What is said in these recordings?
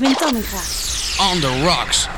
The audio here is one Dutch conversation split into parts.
Tamminga. On the rocks.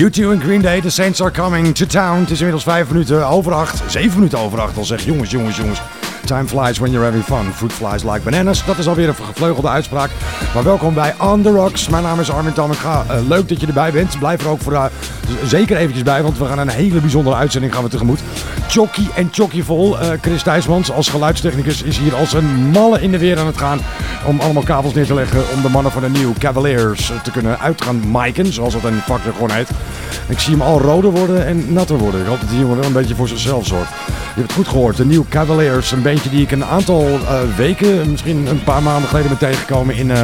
U2 en Green Day, The Saints Are Coming to Town. Het is inmiddels 5 minuten over 8, 7 minuten over 8 al zeg. Jongens, jongens, jongens. Time flies when you're having fun. Fruit flies like bananas. Dat is alweer een gevleugelde uitspraak. Maar welkom bij On The Rocks. Mijn naam is Armin Tammenga. Uh, leuk dat je erbij bent. Blijf er ook voor, uh, zeker eventjes bij, want we gaan een hele bijzondere uitzending gaan we tegemoet. Chocky en chocky vol. Uh, Chris Thijsmans als geluidstechnicus is hier als een malle in de weer aan het gaan. Om allemaal kabels neer te leggen om de mannen van de New Cavaliers te kunnen uitgaan miken. Zoals dat in vak gewoon heet. Ik zie hem al roder worden en natter worden. Ik hoop dat die jongen wel een beetje voor zichzelf zorgt. Je hebt het goed gehoord. De New Cavaliers. Een beetje die ik een aantal uh, weken, misschien een paar maanden geleden ben tegengekomen in, uh,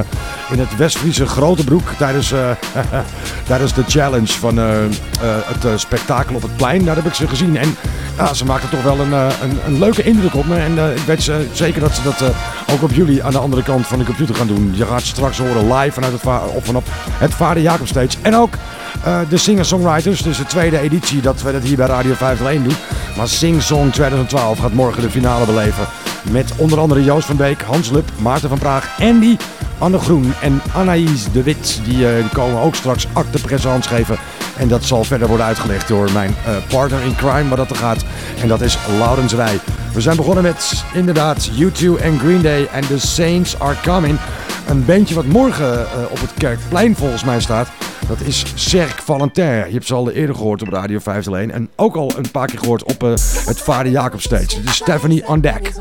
in het Westfriese Grotebroek. Tijdens, uh, tijdens de challenge van het spektakel op het plein. Daar heb ik ze gezien. En ja, ze maakten toch wel een, een, een leuke indruk op me. En ik weet zeker dat ze dat ook op jullie aan de andere kant van de computer gaan doen. Je gaat straks horen live vanuit het, of vanaf het Vader Jacob Stage. En ook de singer-songwriters. Dus de tweede editie dat we dat hier bij Radio 501 doen. Maar Sing Song 2012 gaat morgen de finale beleven. Met onder andere Joost van Beek, Hans Lup, Maarten van Praag, Andy, Anne Groen en Anaïs de Wit. Die, uh, komen ook straks acte présence geven. En dat zal verder worden uitgelegd door mijn uh, partner in crime waar dat er gaat. En dat is Laurens Rij. We zijn begonnen met inderdaad U2 en Green Day en The Saints Are Coming. Een bandje wat morgen uh, op het Kerkplein volgens mij staat. Dat is Cerc Valentin. Je hebt ze al eerder gehoord op Radio 501. En ook al een paar keer gehoord op uh, het Vader Jacob stage. Dit is Stephanie on deck.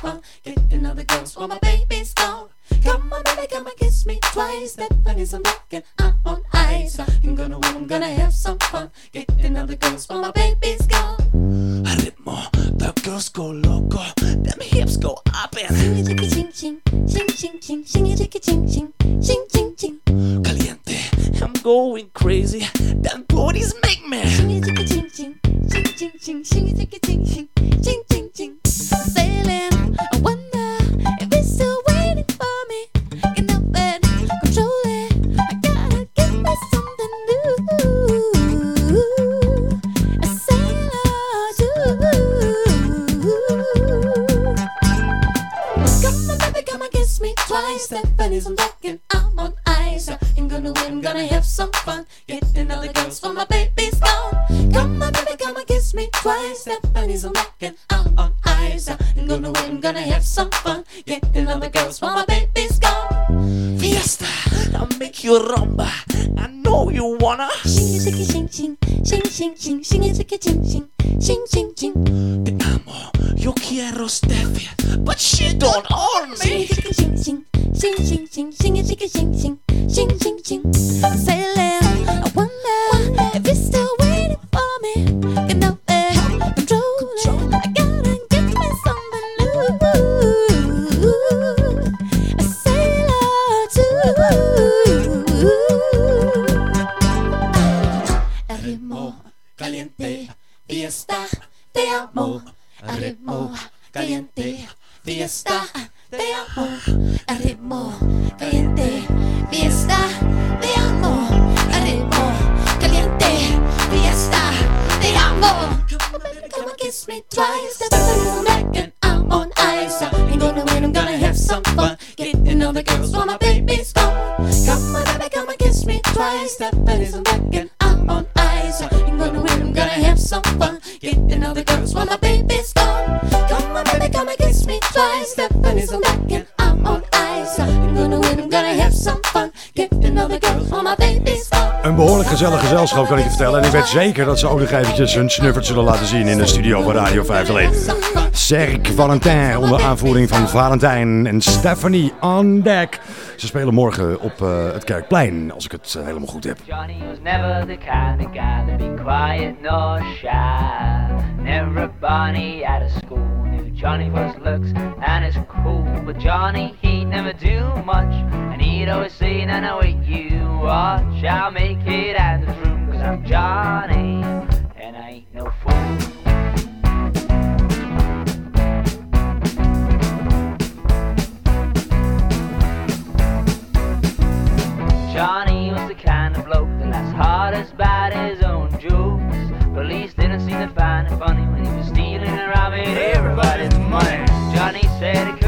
fun. Getting other girls while my baby's gone. Come on, baby, come and kiss me twice. Stephanie's on deck and I'm on ice. I'm gonna win, I'm gonna have some fun. Getting other girls while my baby's gone. A ritmo, the girls go loco, them hips go up and Sing it, ching, ching, ching, ching, ching, sing it, ching, ching, ching, ching, ching. caliente. I'm going crazy, them booties make me. Sing it, ching, ching, ching, ching, ching, sing it, ching, ching, ching, ching, Stephanie's on deck and I'm on ice. I'm gonna win, gonna have some fun. Getting other girls for my baby's gone. Come on, baby, come and kiss me twice. Stephanie's on deck and I'm on ice. I'm gonna win, gonna have some fun. Getting other girls for my baby's gone. Fiesta, I'll make you rumba. I know you wanna. Sing it, sing it, sing, sing, sing, sing, sing, sing it, sing it, sing, sing, sing, sing, sing. Te amo, yo quiero Steffi, but she don't own me. it, sing, sing, sing, sing, sing, sing sing sing, sing, sing, sing, sing. Sailing, I wonder if you're still waiting for me. Can help it, control it. I gotta give me something new. A sailor too. El ritmo caliente, fiesta, te amo. El ritmo caliente, fiesta, te amo. El ritmo caliente, fiesta, te amo. El ritmo caliente, fiesta, te amo. Come on, come and kiss me twice. On the neck and I'm on ice. Ain't gonna win, I'm gonna have some fun. Getting all the girls while my baby's gone. Come on, baby, come and kiss me twice. On the neck and I'm on ice. Ain't gonna win, I'm gonna have some fun. Getting all the girls while my baby's gone. On and I'm on ice. I'm gonna win, I'm gonna have some fun. Getting all the girls while my baby's. Een behoorlijk gezellig gezelschap kan ik je vertellen. En ik weet zeker dat ze ook nog eventjes hun snuffert zullen laten zien in de studio van Radio 501. Cirque Valentin onder aanvoering van Valentijn en Stephanie on deck. Ze spelen morgen op eh, het Kerkplein, als ik het eh, helemaal goed heb. Johnny was never the kind of guy to be quiet nor shy. Never a bunny at a school Johnny was looks and is cool. But Johnny, he'd never do much. And he'd always say, no, no, wait, you watch. I'll make it out of this room, cause I'm Johnny. And I ain't no fool. Johnny was the kind of bloke that laughs hard as bad jokes. Police didn't seem to find it funny when he was stealing and robbing everybody's money. Johnny said it couldn't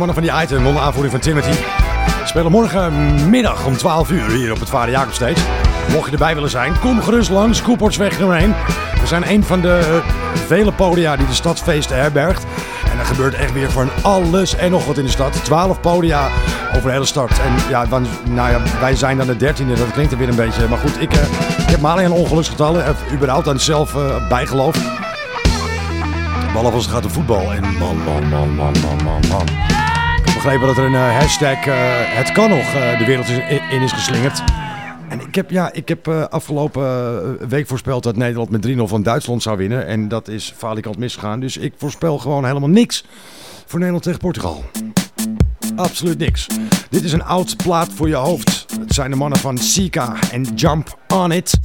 mannen van die item onder aanvoering van Timothy. Spelen morgenmiddag om 12 uur hier op het Vader Jacob Stage. Mocht je erbij willen zijn, kom gerust langs. Koeportsweg nummer 1. We zijn een van de eh, vele podia die de stadsfeesten herbergt. En er gebeurt echt weer van alles en nog wat in de stad. 12 podia over de hele stad. En ja, nou ja, wij zijn dan de dertiende. Dat klinkt er weer een beetje. Maar goed, ik, eh, ik heb maar alleen aan ongeluksgetallen. Heb überhaupt aan zelf eh, bijgeloof. Behalve als het gaat om voetbal. En man, man, man, man, man, man, man. Begrepen dat er een eh, hashtag eh, het kan nog eh, de wereld in is geslingerd. En ik heb, ja, ik heb afgelopen week voorspeld dat Nederland met 3-0 van Duitsland zou winnen. En dat is falikant misgegaan. Dus ik voorspel gewoon helemaal niks voor Nederland tegen Portugal. Absoluut niks. Dit is een oud plaat voor je hoofd. Het zijn de mannen van Sika en Jump On It.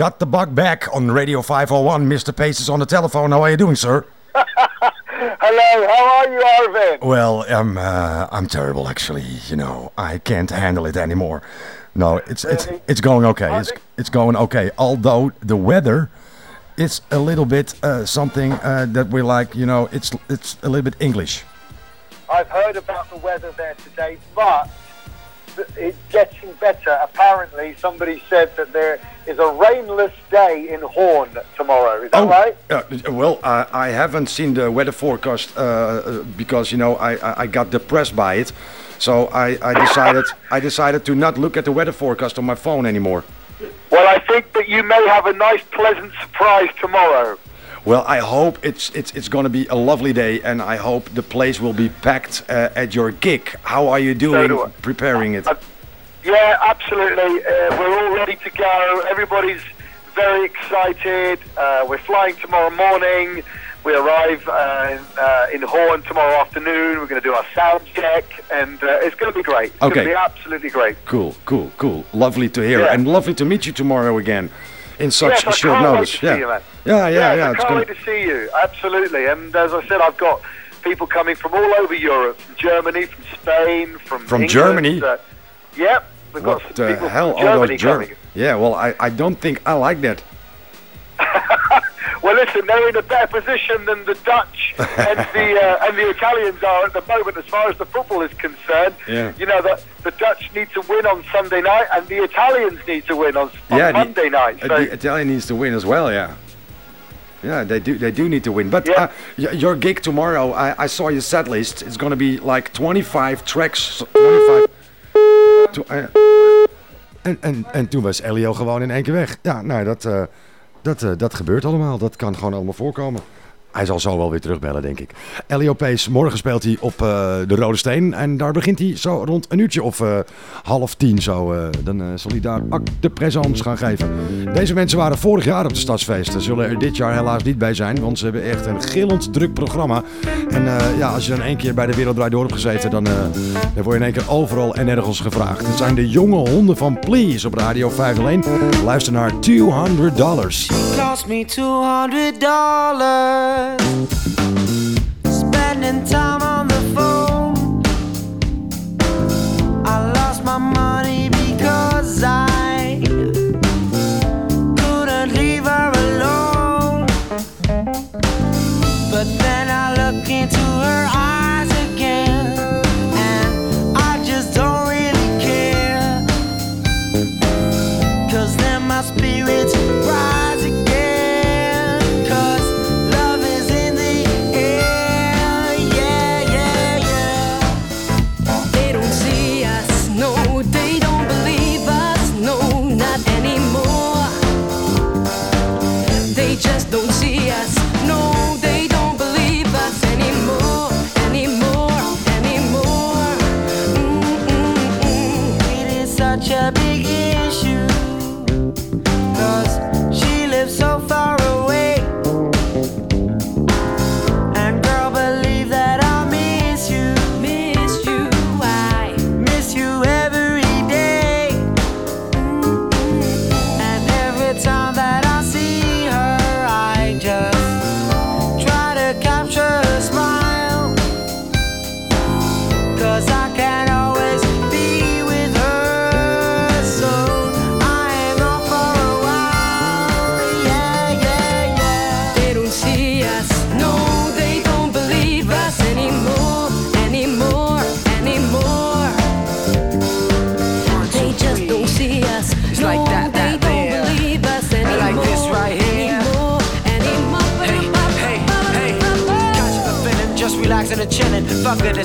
Got the bug back on Radio 501. Mr. Pace is on the telephone. How are you doing, sir? Hello, how are you, Arvin? Well, I'm uh, I'm terrible actually. You know, I can't handle it anymore. No, it's it's Really? it's going okay. It's it's going okay. Although the weather is a little bit uh, something uh, that we like. You know, it's it's a little bit English. I've heard about the weather there today, but it's getting better. Apparently, somebody said that there is a rainless day in Horn tomorrow. Is that right? uh, well, I, I haven't seen the weather forecast uh, uh, because you know I, I, I got depressed by it, so I, I decided I decided to not look at the weather forecast on my phone anymore. Well, I think that you may have a nice, pleasant surprise tomorrow. Well, I hope it's it's it's going to be a lovely day, and I hope the place will be packed uh, at your gig. How are you doing do preparing it? Uh, Yeah, absolutely. Uh, we're all ready to go. Everybody's very excited. Uh, we're flying tomorrow morning. We arrive uh, in, uh, in Horn tomorrow afternoon. We're going to do our sound check, and uh, it's going to be great. It's Okay. going to be absolutely great. Cool, cool, cool. Lovely to hear, Yeah. and lovely to meet you tomorrow again, in such yes, short notice. to yeah. yeah, yeah. man. Ja, ja, I can't gonna- wait to see you. Absolutely. And as I said, I've got people coming from all over Europe, from Germany, from Spain, from From England, Germany? Uh, yep, we've got What some the people hell from Germany those German? coming. Yeah, well, I, I don't think I like that. Well, listen, they're in a better position than the Dutch and the uh, and the Italians are at the moment, as far as the football is concerned. Yeah. You know that the Dutch need to win on Sunday night, and the Italians need to win on, on yeah, Monday the, night. uh, So the Italian needs to win as well. Yeah. Yeah, they do. They do need to win. But Yeah. uh, your gig tomorrow, I, I saw your set list. It's gonna be like 25 tracks. 25. To- uh, en, en, en toen was Elio gewoon in één keer weg. Ja, nou, dat, eh, dat, eh, dat gebeurt allemaal. Dat kan gewoon allemaal voorkomen. Hij zal zo wel weer terugbellen, denk ik. Elio Pace, morgen speelt hij op eh, de Rode Steen. En daar begint hij zo rond een uurtje of eh, half tien. Zo, eh, dan zal hij daar acte présence gaan geven. Deze mensen waren vorig jaar op de Stadsfeesten. Zullen er dit jaar helaas niet bij zijn. Want ze hebben echt een gillend druk programma. En ja, als je dan één keer bij de Wereld Draait Door hebt gezeten... Dan, dan word je in één keer overal en nergens gevraagd. Het zijn de jonge honden van Please op Radio 501. Luister naar 200 dollars. me two hundred dollars. Spending time on the phone. I lost my money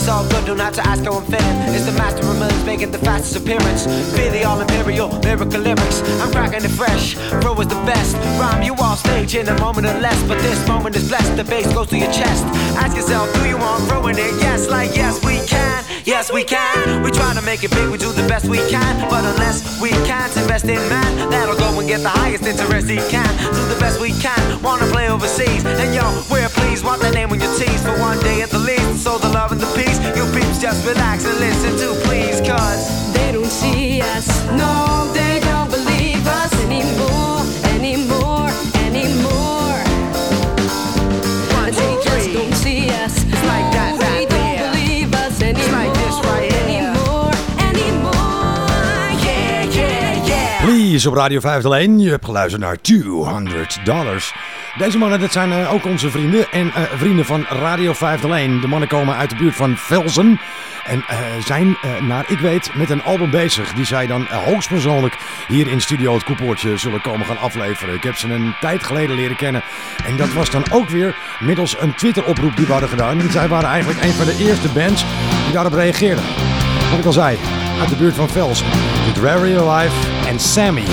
it's all good, do not to ask how I'm feeling. It's the master of millions making the fastest appearance. Be the all imperial, lyrical lyrics. I'm cracking it fresh, bro is the best. Rhyme you off stage in a moment or less, but this moment is blessed. The bass goes to your chest. Ask yourself, do you want throwing it? Yes, like yes, we can. Yes, we can. We try to make it big, we do the best we can. But unless we can't invest in man, that'll go and get the highest interest he can. Do the best we can, wanna play overseas. And yo, we're pleased, want that name on your tees for one day at the least. So the love and the peace, you peeps just relax and listen to please, cause. They don't see us, no, they don't believe us anymore, anymore, anymore. One, two, They just don't see us, like Please op Radio 501. Je hebt geluisterd naar 200 dollars. Deze mannen, dat zijn eh, ook onze vrienden en eh, vrienden van Radio 501. De mannen komen uit de buurt van Velzen. En eh, zijn, naar ik weet, met een album bezig. Die zij dan hoogstpersoonlijk hier in Studio Het Koepoortje zullen komen gaan afleveren. Ik heb ze een tijd geleden leren kennen. En dat was dan ook weer middels een Twitter-oproep die we hadden gedaan. En zij waren eigenlijk een van de eerste bands die daarop reageerden. Wat ik al zei, uit de buurt van Velzen. With Radio Life en Sammy.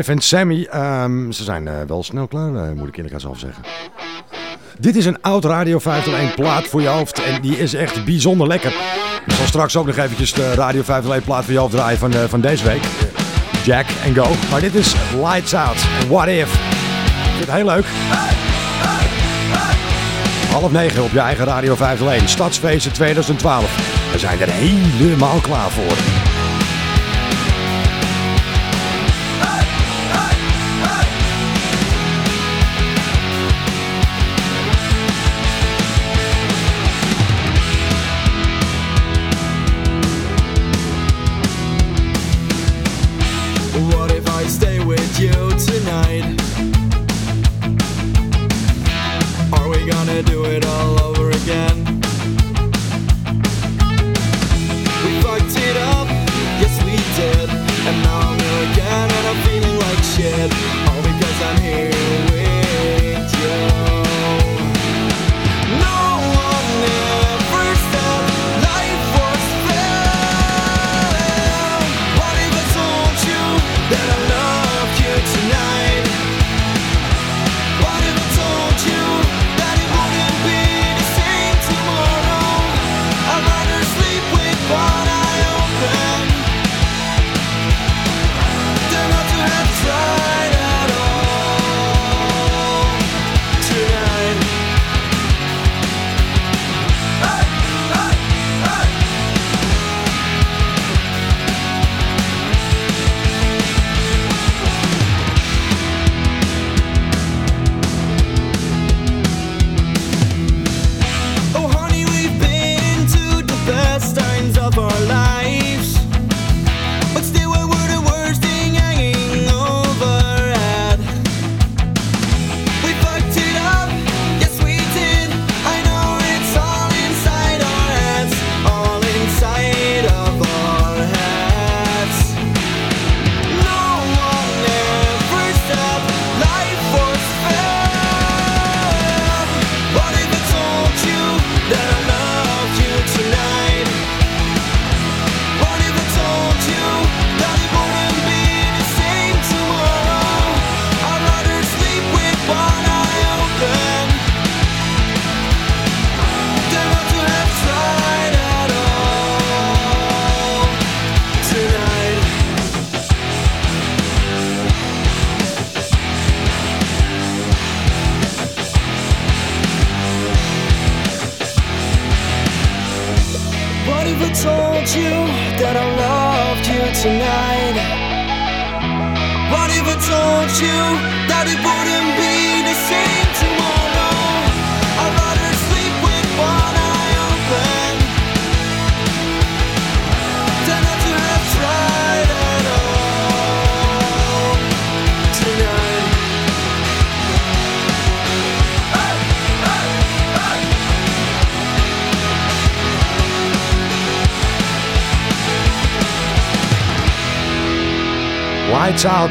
Alive en Sammy. ehm, ze zijn eh, wel snel klaar, eh, moet ik eerlijk zelf zeggen. Dit is een oud Radio 501 plaat voor je hoofd. En die is echt bijzonder lekker. Ik zal straks ook nog eventjes de Radio 501 plaat voor je hoofd draaien van, eh, van deze week. Jack and Go. Maar dit is Lights Out. What If. Ik vind het heel leuk. Half negen op je eigen Radio 501. Stadsfeesten 2012. We zijn er helemaal klaar voor.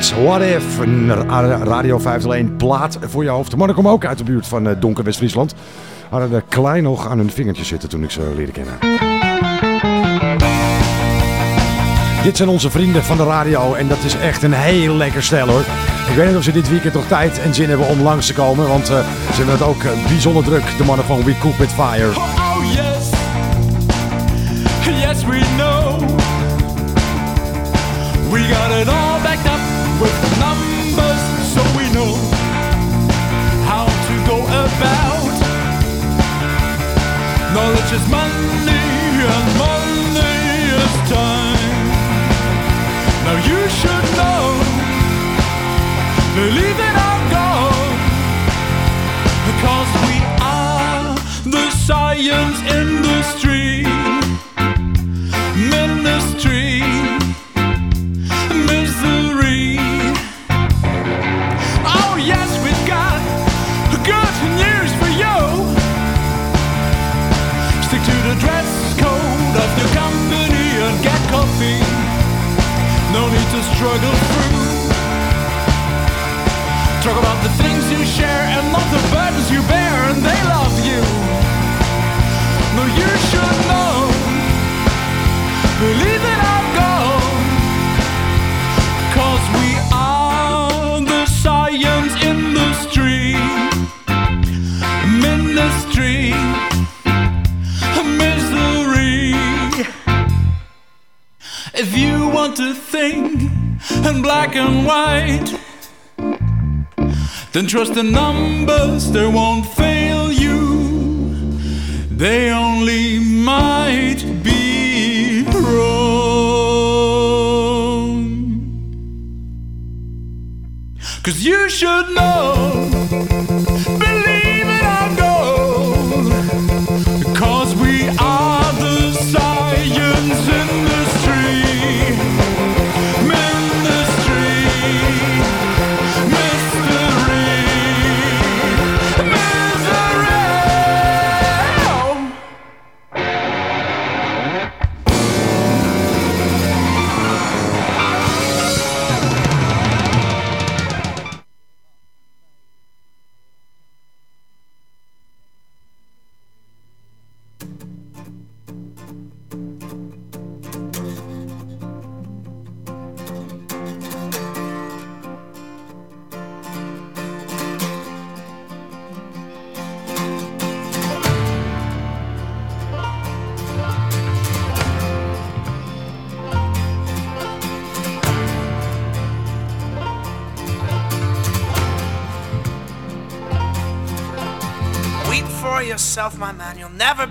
What If. Een ra- Radio 501 plaat voor je hoofd. Maar ik kom ook uit de buurt van eh, Donker West-Friesland. Hadden er klein nog aan hun vingertjes zitten toen ik ze leerde kennen. Dit zijn onze vrienden van de radio en dat is echt een heel lekker stel hoor. Ik weet niet of ze dit weekend nog tijd en zin hebben om langs te komen, want eh, ze hebben het ook eh, bijzonder druk. De mannen van We Cook With Fire. Then trust the numbers, they won't fail you. They only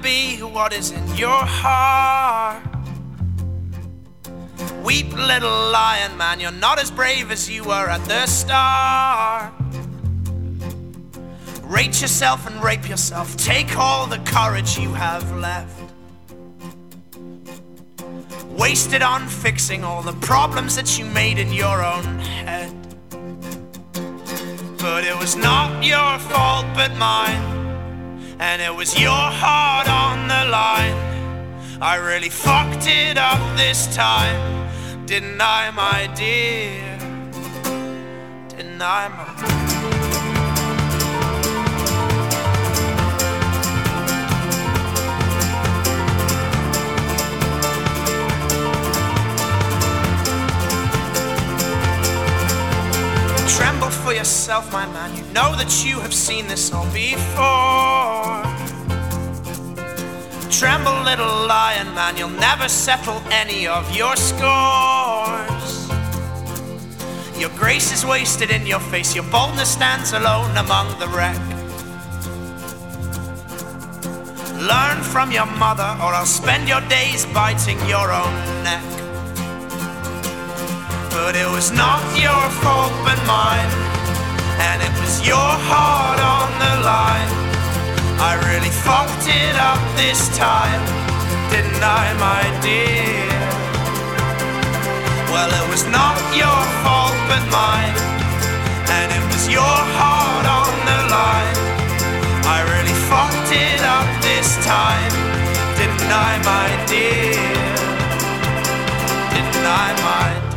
be what is in your heart. Weep, little lion man. You're not as brave as you were at the start. Rate yourself and rape yourself. Take all the courage you have left. Waste it on fixing all the problems that you made in your own head. But it was not your fault, but mine and it was your heart on the line. I really fucked it up this time, didn't I, my dear? Didn't I, my? Yourself, my man. You know that you have seen this all before. Tremble, little lion man. You'll never settle any of your scores. Your grace is wasted in your face. Your boldness stands alone among the wreck. Learn from your mother, or I'll spend your days biting your own neck. But it was not your fault but mine And it was your heart on the line I really fucked it up this time Didn't I, my dear? Well, it was not your fault but mine And it was your heart on the line I really fucked it up this time Didn't I, my dear? Didn't I, my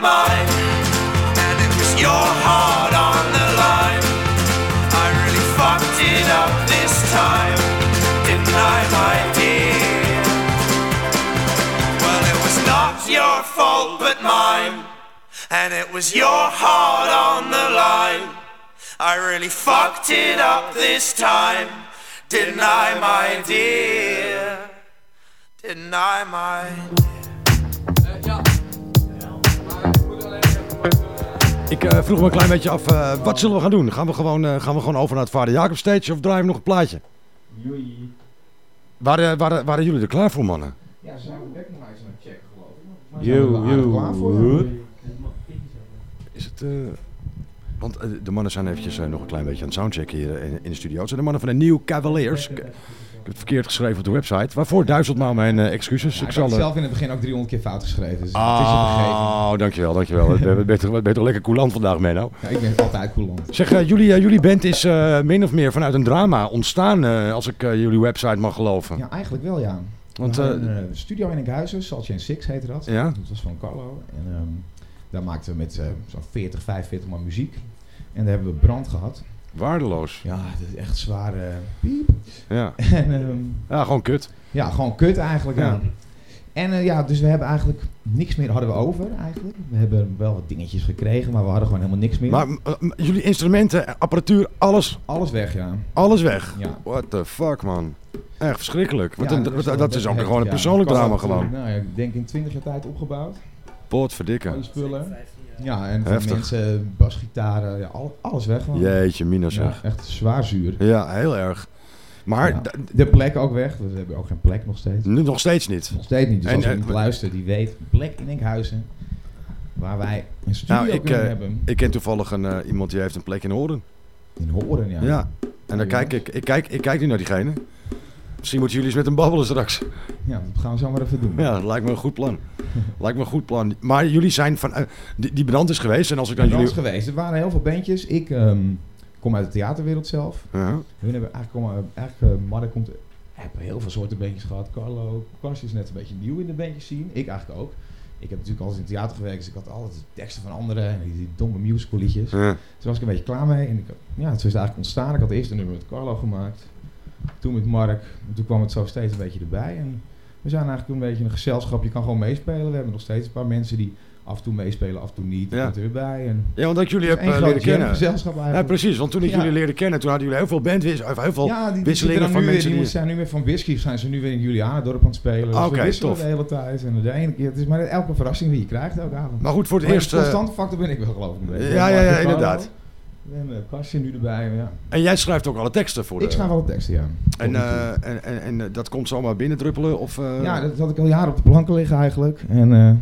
mine. And it was your heart on the line. I really fucked it up this time. Didn't I, my dear? Well, it was not your fault but mine. And it was your heart on the line. I really fucked it up this time. Didn't I, my dear? Didn't I, my Ik eh, vroeg me een klein beetje af, eh, wat zullen we gaan doen? Gaan we gewoon, eh, gaan we gewoon over naar het Vader Jacob stage of draaien we nog een plaatje? Joei. Waren, waren, waren jullie er klaar voor, mannen? Ja, ze zijn de lights aan het checken, geloof ik. Maar Yo, zijn we er aardig yo, klaar voor? Is het... eh, want de mannen zijn eventjes nog een klein beetje aan het soundchecken hier in, in de studio. Het zijn de mannen van de New Cavaliers. Heb verkeerd geschreven op de website. Waarvoor duizendmaal mijn eh, excuses. Ja, ik ik zal, had het eh, zelf in het begin ook 300 keer fout geschreven. Dus het is je. Oh, dankjewel, dankjewel. Toch- ben je toch lekker coulant vandaag, Menno? Ja, ik ben altijd coulant. Zeg, eh, jullie, jullie band is min of meer vanuit een drama ontstaan, als ik jullie website mag geloven. Ja, eigenlijk wel, ja. Want, een studio in Enkhuizen, Saltje Six heette dat. Ja. Dat was van Carlo. En ehm, daar maakten we met zo'n 40, 45 man muziek. En daar hebben we brand gehad. Waardeloos. Ja, dat is echt zwaar. eh, piep. Ja. En, ehm, Ja, gewoon kut. Ja, gewoon kut eigenlijk. Ja. Ja. En eh, ja, dus we hebben eigenlijk niks meer hadden we over eigenlijk. We hebben wel wat dingetjes gekregen, maar we hadden gewoon helemaal niks meer. Maar jullie instrumenten, apparatuur, alles, Alles weg, ja. alles weg. Ja. What the fuck, man. Echt verschrikkelijk. Ja, dat is ook gewoon een persoonlijk drama gewoon. Nou ja, ik denk in 20 jaar tijd opgebouwd. Al Potverdikke. die spullen. Ja, en van Heftig. mensen, basgitaren, ja, al, alles weg gewoon. Jeetje, mina Ja, zeg. echt zwaar zuur. Ja, heel erg. Maar Ja. De plek ook weg, we hebben ook geen plek nog steeds. nu nog steeds niet. Nog steeds niet, dus En, als eh, iemand luistert die weet, plek in Enkhuizen, waar wij een studio Nou, ik, kunnen eh, hebben. ik ken toevallig een, eh, iemand die heeft een plek in Horen. In Horen, ja. Ja. En dan kijk ik, ik, kijk, ik kijk nu naar diegene. Misschien moeten jullie eens met hem babbelen straks. Ja, dat gaan we zo maar even doen. Ja, dat lijkt me een goed plan. lijkt me een goed plan. Maar jullie zijn van... eh, die, die brand is geweest en als ik dan jullie... is geweest. Er waren heel veel bandjes. Ik ehm, kom uit de theaterwereld zelf. Ja. Hun hebben eigenlijk, komen, eigenlijk uh, Mark komt, hebben heel veel soorten bandjes gehad. Carlo, Klas is net een beetje nieuw in de bandjes zien. Ik eigenlijk ook. Ik heb natuurlijk altijd in het theater gewerkt, dus ik had altijd de teksten van anderen en die, die domme musical liedjes. Ja. Toen was ik een beetje klaar mee en ik, ja, het is eigenlijk ontstaan. Ik had eerst een nummer met Carlo gemaakt, toen met Mark, en toen kwam het zo steeds een beetje erbij. En we zijn eigenlijk een beetje een gezelschap, je kan gewoon meespelen. We hebben nog steeds een paar mensen die af en toe meespelen, af en toe niet. Ja. Ja. er weer bij. En Ja, want dat ik jullie heb één eh, leren kennen. gezelschap Ja, eigenlijk. precies. Want toen ik Ja. jullie leerde kennen, toen hadden jullie heel veel bandwis, of heel veel Ja, die, wisselingen van mensen die die... zijn nu weer van whisky, zijn ze nu weer in Julianendorp aan het spelen. Dus Oké, we wisselen tof. de hele tijd. En de ene keer, het is maar elke verrassing die je krijgt elke avond. Maar goed, voor het Maar eerst... De eh, constante factor ben ik wel geloof ik. Ja, ja, ja, inderdaad. En Kastje nu erbij, ja. En jij schrijft ook alle teksten voor de... Ik schrijf alle teksten, ja. En, eh, en, en, en eh, dat komt zomaar binnendruppelen? Of, eh, ja, dat had ik al jaren op de planken liggen eigenlijk. En eh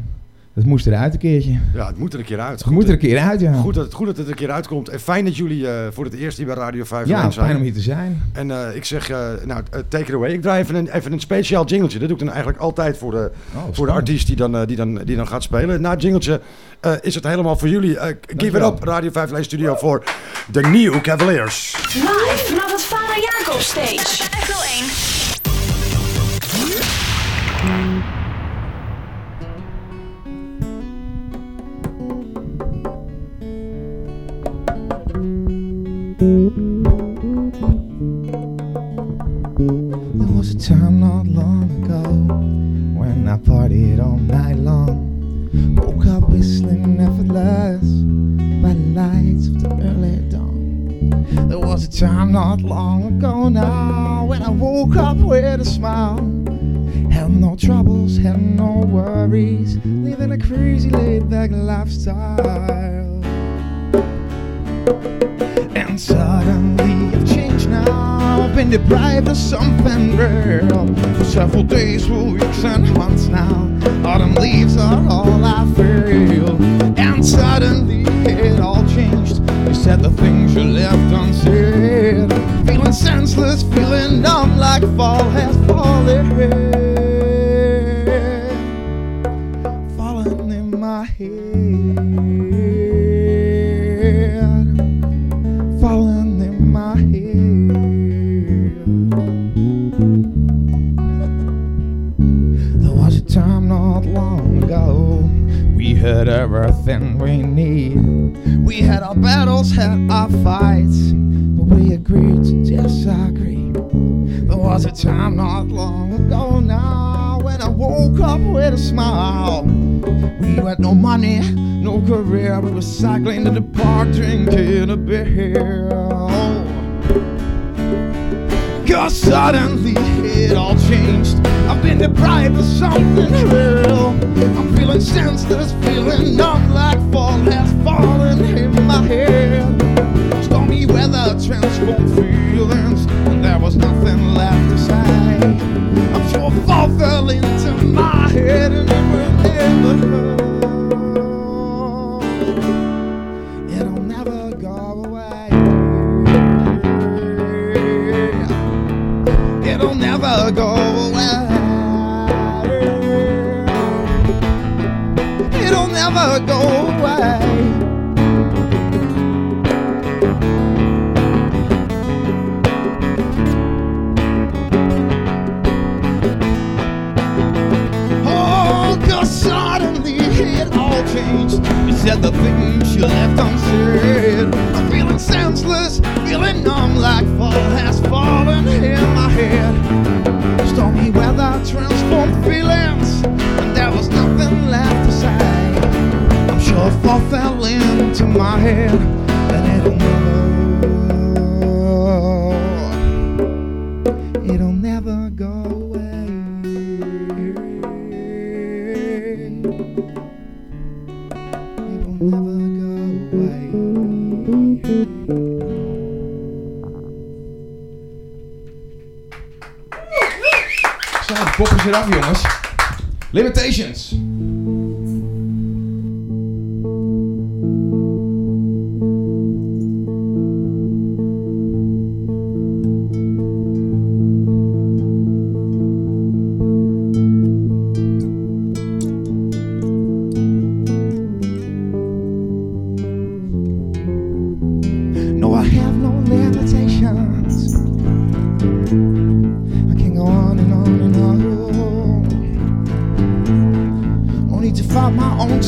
dat moest eruit een keertje. ja, het moet er een keer uit. Het moet er een keer uit, ja. Goed dat, het, goed dat het er een keer uitkomt. En fijn dat jullie eh, voor het eerst hier bij Radio 5 Ja, zijn. fijn om hier te zijn. En eh, ik zeg, eh, nou, take it away. Ik draai even een, even een speciaal jingletje. Dat doe ik dan eigenlijk altijd voor de, voor de artiest die dan, die, dan, die dan gaat spelen. Na het jingletje eh, is het helemaal voor jullie. Give it up, Radio 5 Lijn Studio voor de New Cavaliers. Live vanaf het Vader Jacob Stage. Echo 1.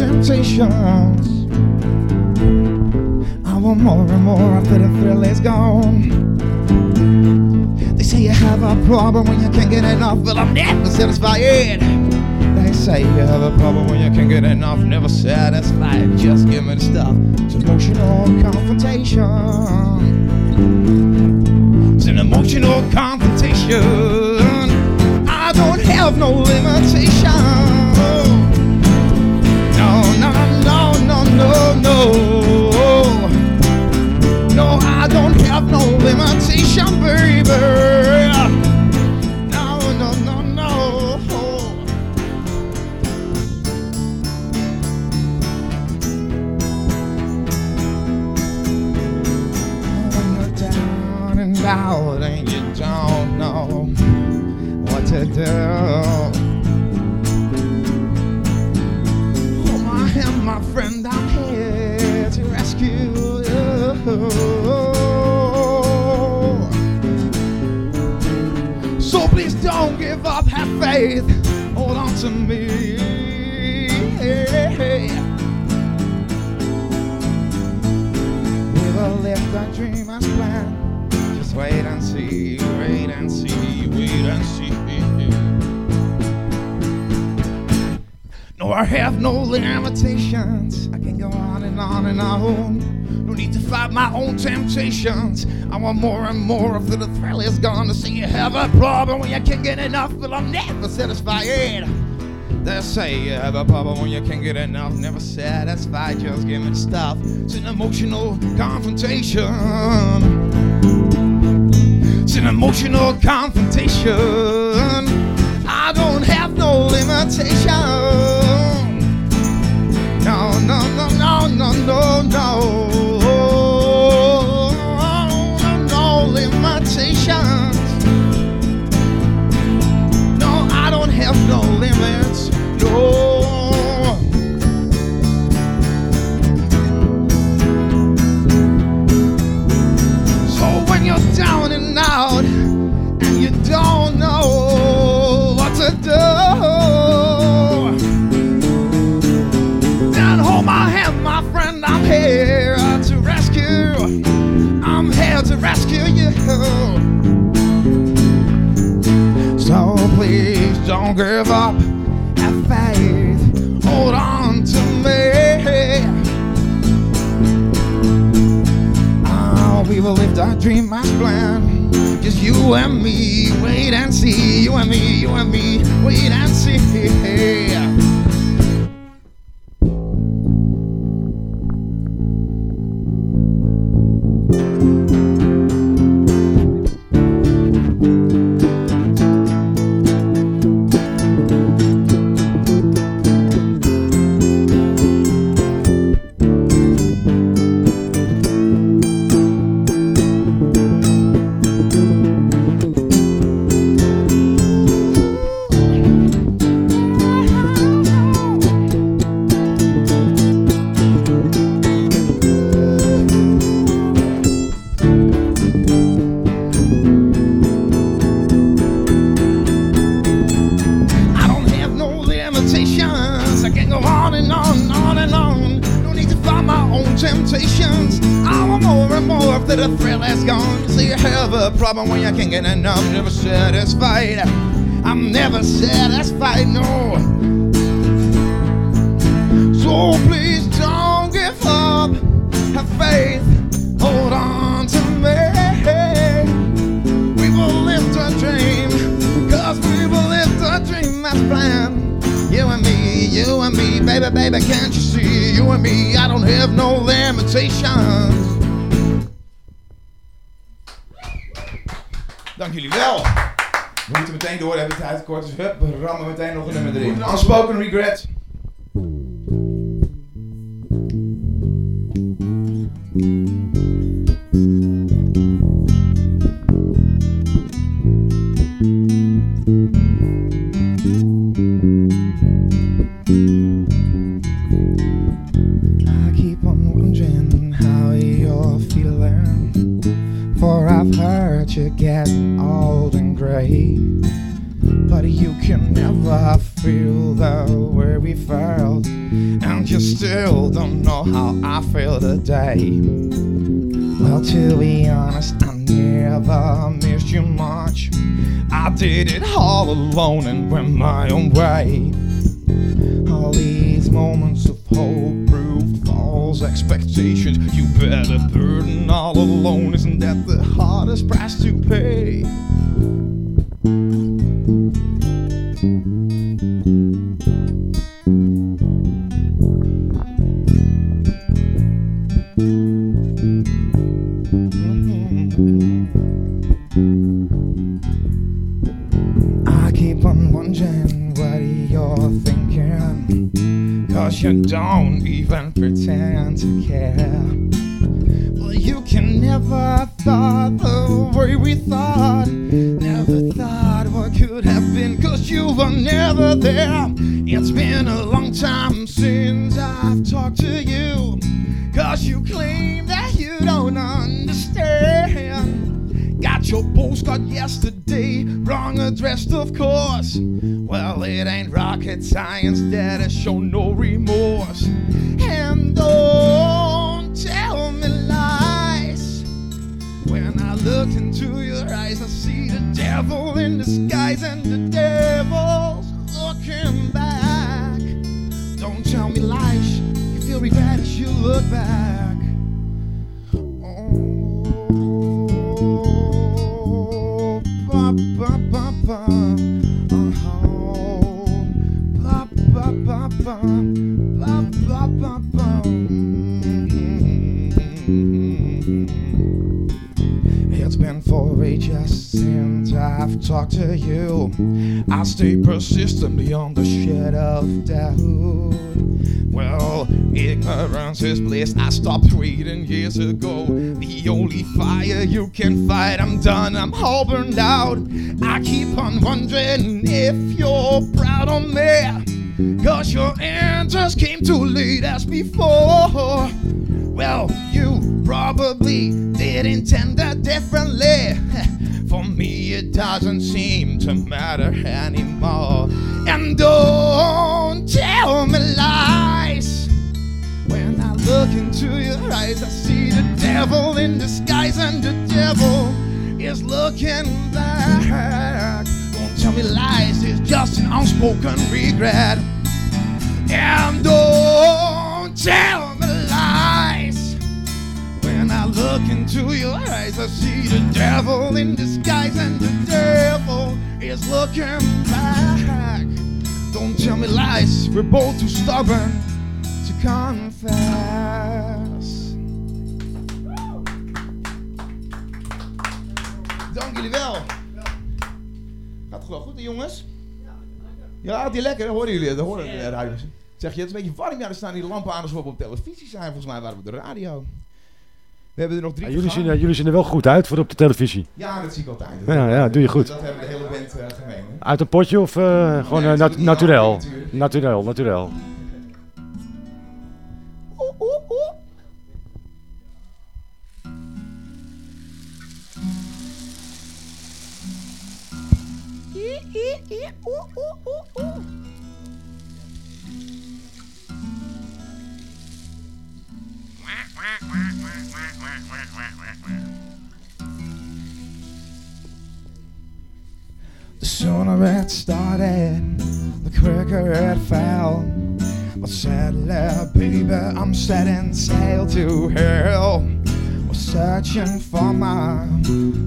Temptations. I want more and more after the thrill is gone. They say you have a problem when you can't get enough, but I'm never satisfied. They say you have a problem when you can't get enough, never satisfied. Just give me the stuff. It's an emotional confrontation. It's an emotional confrontation. I don't have no limitation. No, no, no, I don't have no limitation, baby. Out and you don't know what to do. Faith, hold on to me. We will live the dream as planned. Just wait and see, wait and see, wait and see. No, I have no limitations. I can go on and on and on. No need to fight my own temptations. I want more and more after the thrill is gone. To see you have a problem when you can't get enough, but I'm never satisfied. They say uh, you have a problem when you can't get enough, never satisfied. Just give me stuff. It's an emotional confrontation. It's an emotional confrontation. I don't have no limitation. No, no, no, no, no, no. No, plan. Just you and me, wait and see. You and me, you and me, wait and see. problem when you can't get enough. Never satisfied. I'm never satisfied, no. So please don't give up. Have faith. Hold on to me. We will live the dream. Cause we will live the dream as planned. You and me, you and me, baby, baby, can't you see? You and me, I don't have no limitations. jullie wel. We moeten meteen door, hebben tijd kort, dus hup, rammen meteen nog een nummer erin. Unspoken regret. before. Well, you probably did intend that differently. For me, it doesn't seem to matter anymore. And don't tell me lies. When I look into your eyes, I see the devil in disguise, and the devil is looking back. Don't tell me lies, it's just an unspoken regret. And oh, tell the lies. When I look into your eyes, I see the devil in disguise, and the devil is looking back. Don't tell me lies, we're both too stubborn to confess. Dank jullie wel. Gaat het wel goed, hè, jongens? Ja, die lekker, horen jullie, dat horen de. Zeg je, het is een beetje warm, ja, er staan die lampen aan alsof we op televisie zijn. Volgens mij waren we op de radio. We hebben er nog drie Ja, te jullie, zien, er- jullie zien er wel goed uit voor op de televisie. Ja, dat zie ik altijd. Ja, ja, doe je goed. Dat hebben de hele band eh, gemeen. hè? Uit een potje of eh, gewoon Nee, eh, nat natuurlijk niet naturel? allemaal natuurlijk. Naturel, naturel. The sooner it started, the quicker it fell. But sadly, baby, I'm setting sail to hell. Was searching for my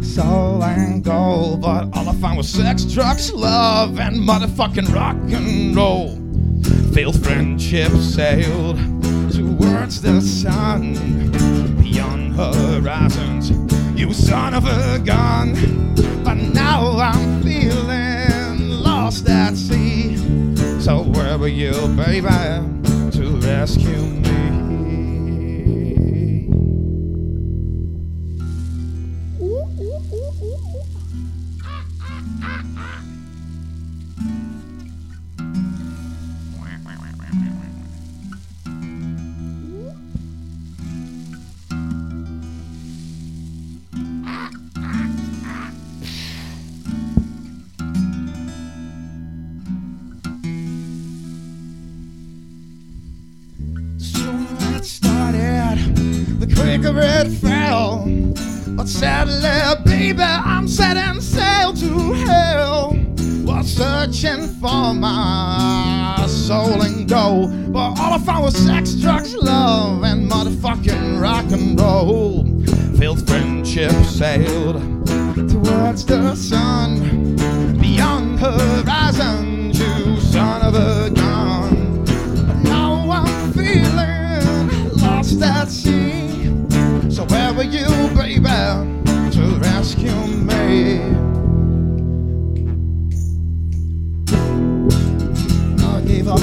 soul and gold, but all I found was sex, drugs, love, and motherfucking rock and roll. Failed friendship sailed towards the sun, beyond horizons. You son of a gun, but now I'm feeling lost at sea. So where were you, baby, to rescue me? The quicker it fell. But sadly, baby, I'm setting sail to hell. Was searching for my soul and gold, but all I found was sex, drugs, love, and motherfucking rock and roll. Failed friendship sailed towards the sun, beyond horizon, you son of a gun. Now I'm feeling lost at sea. Baby, to rescue me? I gave up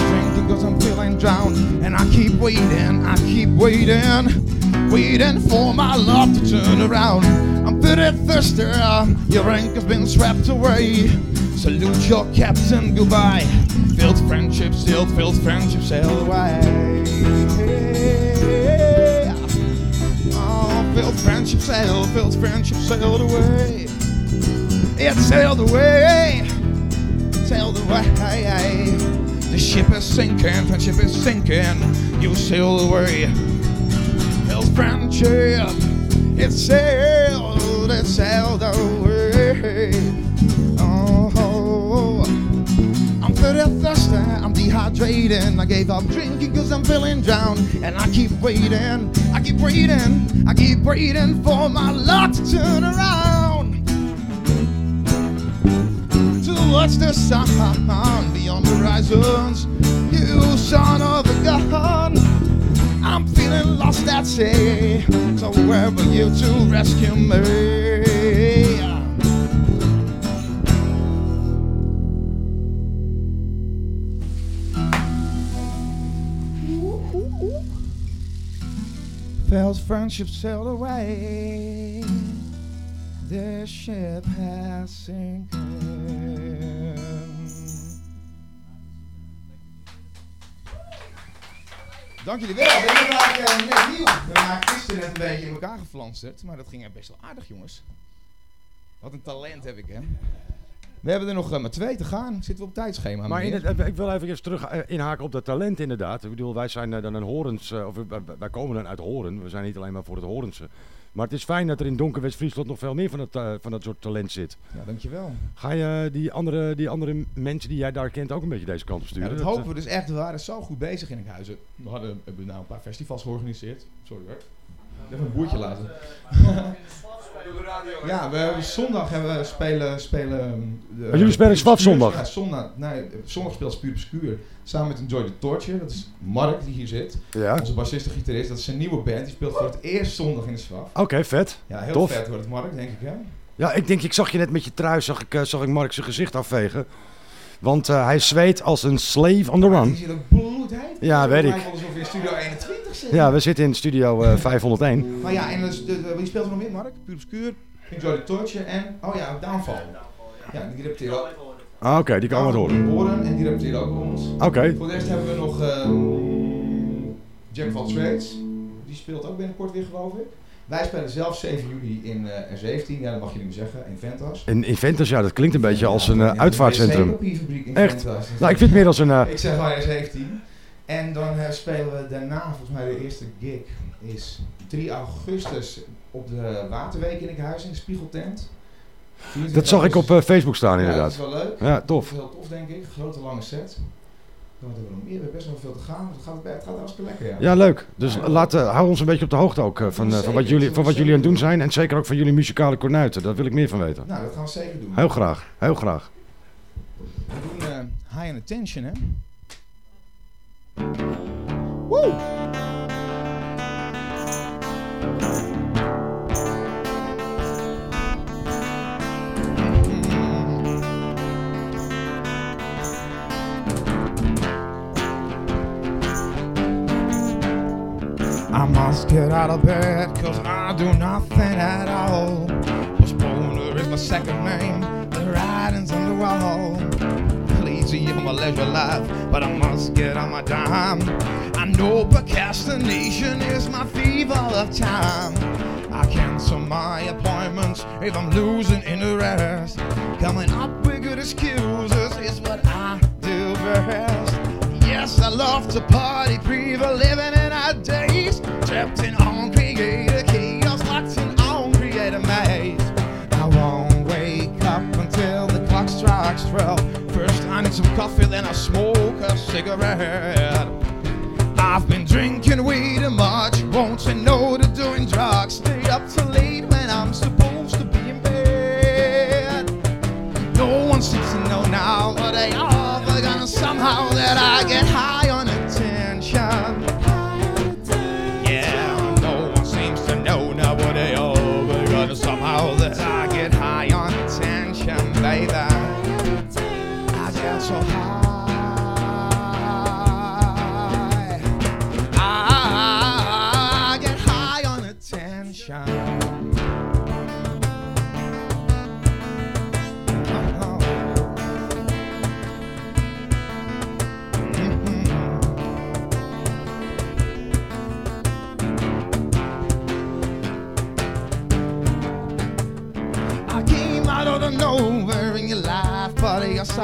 I'm feeling drowned And I keep waiting, I keep waiting Waiting for my love to turn around. I'm pretty thirsty, uh, your anchor's been swept away. Salute your captain, goodbye. Failed friendship sailed, failed friendship sailed away sailed, failed friendship sailed away It sailed away sailed away. The ship is sinking, friendship is sinking. You sailed away. Hell's friendship, it sailed, it sailed away. Oh, I'm pretty thirsty, I'm. I gave up drinking cause I'm feeling drowned. And I keep waiting, I keep waiting, I keep waiting for my luck to turn around towards the sun beyond horizons. You son of a gun, I'm feeling lost at sea. So where were you to rescue me? Failed friendship sailed away. The ship has sinking. Dank jullie wel. We hebben eigenlijk net nieuw. We hebben gisteren net een beetje in elkaar geflansterd, maar dat ging best wel aardig, jongens. Wat een talent heb ik, hè? We hebben er nog uh, maar twee te gaan. Zitten we op tijdschema? Maar in het, ik wil even terug eh, inhaken op dat talent inderdaad. Ik bedoel, wij zijn eh, dan een Horens, eh, of wij- komen dan uit Horen. We zijn niet alleen maar voor het Horense. Maar het is fijn dat er in Donker West-Friesland nog veel meer van dat, eh, van dat soort talent zit. Ja, dankjewel. Ga je eh, die andere, die andere mensen die jij daar kent ook een beetje deze kant op Ja, sturen? dat Dat, hopen eh, we dus echt. We waren zo goed bezig in Enkhuizen. We hadden, we hebben nou een paar festivals georganiseerd. Sorry hoor. Even een boertje laten. ja, we hebben zondag hebben we spelen... spelen ehm, de- Maar jullie spelen Zwaf zondag? Ja, zondag, nee, zondag speelt Spuur Obscuur samen met Enjoy the Torture. Dat is Mark die hier zit. Ja. Onze bassist en gitarist. Dat is een nieuwe band. Die speelt voor het eerst zondag in de Zwaf. Oké, vet. Ja, heel Tof. vet wordt het Mark, denk ik hè? Ja, ik denk, ik zag je net met je trui, zag ik, eh, zag ik Mark zijn gezicht afvegen. Want eh, hij zweet als een slave on the Die run. zit ook bloedheet. Ja, weet ik. Het lijkt wel alsof in Studio 21 zitten. Ja, we zitten in studio eh, 501. Maar ja, en dus, de, de- wie speelt er nog meer, Mark? Puur Obscuur, Enjoy the Torture en, oh ja, Downfall. Ja, die repeteren ook. Ah, Oké, die kan we. Horen en die repeteren ook ons. Oké. Voor de rest hebben we nog ehm, Jack van Trades. Die speelt ook binnenkort weer, geloof ik. Wij spelen zelf 7 juli in eh, R17, ja dat mag je niet meer zeggen, in Ventas. In Inventus, ja, dat klinkt een beetje als een eh, Ja, uitvaartcentrum. een wc-papierfabriek in Echt? Ventas. Nou, ik vind het meer als een... eh, Ik zeg wel R17. En dan eh, spelen we daarna, volgens mij de eerste gig is 3 augustus op de Waterweek in ik huis in de Spiegeltent. 24 dat zag ik op eh, Facebook staan Ja, inderdaad. dat is wel leuk. Ja, tof. Heel tof denk ik. Grote lange set. Wat hebben we nog meer? We hebben best wel veel te gaan. Het gaat, het gaat hartstikke lekker, ja. Ja, leuk. Dus laat, eh, hou ons een beetje op de hoogte ook van, van, wat jullie, van wat jullie aan het doen zijn. En zeker ook van jullie muzikale kornuiten. Daar wil ik meer van weten. Nou, dat gaan we zeker doen. Heel graag, heel graag. We doen High on Attention, hè? Woe! I must get out of bed cause I do nothing at all. Postponer is my second name, the writing's on the wall. Lazy on my leisure life, but I must get on my dime. I know procrastination is my fever of time. I cancel my appointments if I'm losing interest. Coming up with good excuses is what I do best. Yes, I love to party, prefer living in our days. Trapped in uncreated chaos, locked in uncreated maze. I won't wake up until the clock strikes 12. Need some coffee, then I smoke a cigarette. I've been drinking way too much, won't say no to doing drugs. Stay up till late when I'm supposed to be in bed. No one seems to know now what they are, but gonna somehow that I get high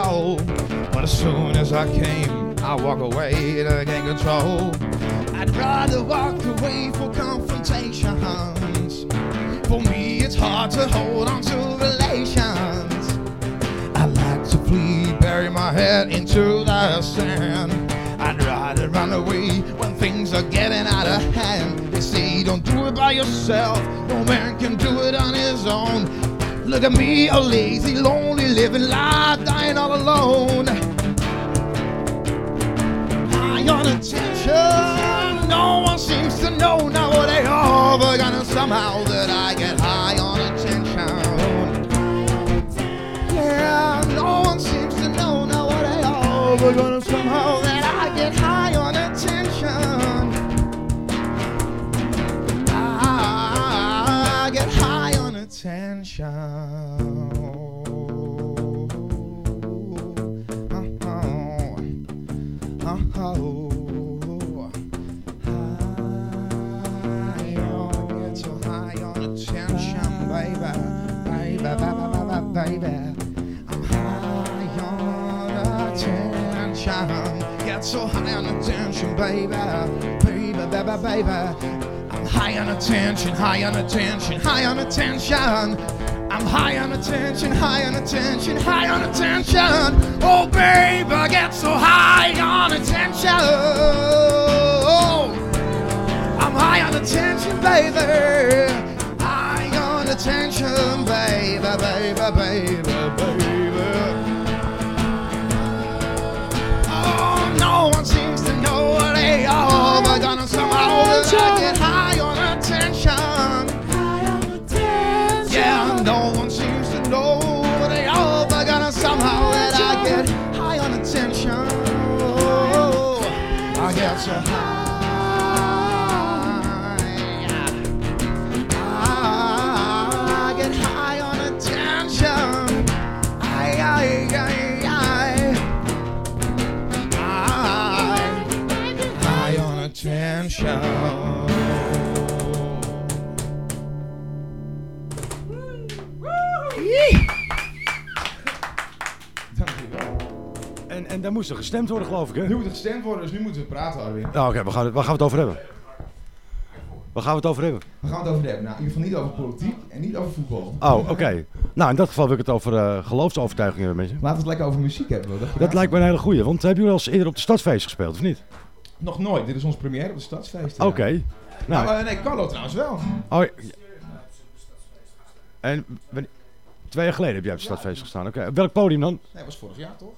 soul. But as soon as I came, I walk away to gain control. I'd rather walk away for confrontations. For me, it's hard to hold on to relations. I like to flee, bury my head into the sand. I'd rather run away when things are getting out of hand. They say don't do it by yourself, no man can do it on his own. Look at me, a lazy, lonely, living life, dying all alone. High on attention, no one seems to know now what they are, but gonna somehow that I get high on attention. Yeah, no one seems to know now what they are, but gonna somehow that I get high on high on, get so high on attention, baby, baby, baby, baby, baby. I'm high on attention. Get so high on attention, I'm high on attention, high on attention, high on attention. High on high on high on. Oh, baby, I get so high on attention. I'm high on attention. baby. I want attention, baby, baby, baby, baby. Oh, no one seems to know what they are, but gonna somehow I get high En, en daar moest er gestemd worden, geloof ik, hè? Nu moet er gestemd worden, dus nu moeten we praten, Arwin. Nou, oké, waar, gaan we- waar gaan we het over hebben? Waar gaan we het over hebben? We gaan het over hebben. Nou, in ieder geval niet over politiek en niet over voetbal. Oh, oké. Nou, in dat geval wil ik het over eh, geloofsovertuigingen hebben met je. Laten we het lekker over muziek hebben. wil je? Dat lijkt me een hele goeie, want hebben jullie al eens eerder op de stadsfeest gespeeld, of niet? Nog nooit. Dit is ons première op de Stadsfeest. ja. Oké. Nou, Nou, eh, nee, Carlo trouwens wel. oh, ja. En twee jaar geleden heb jij op het stadsfeest gestaan. Oké, welk podium dan? Nee, dat was vorig jaar toch?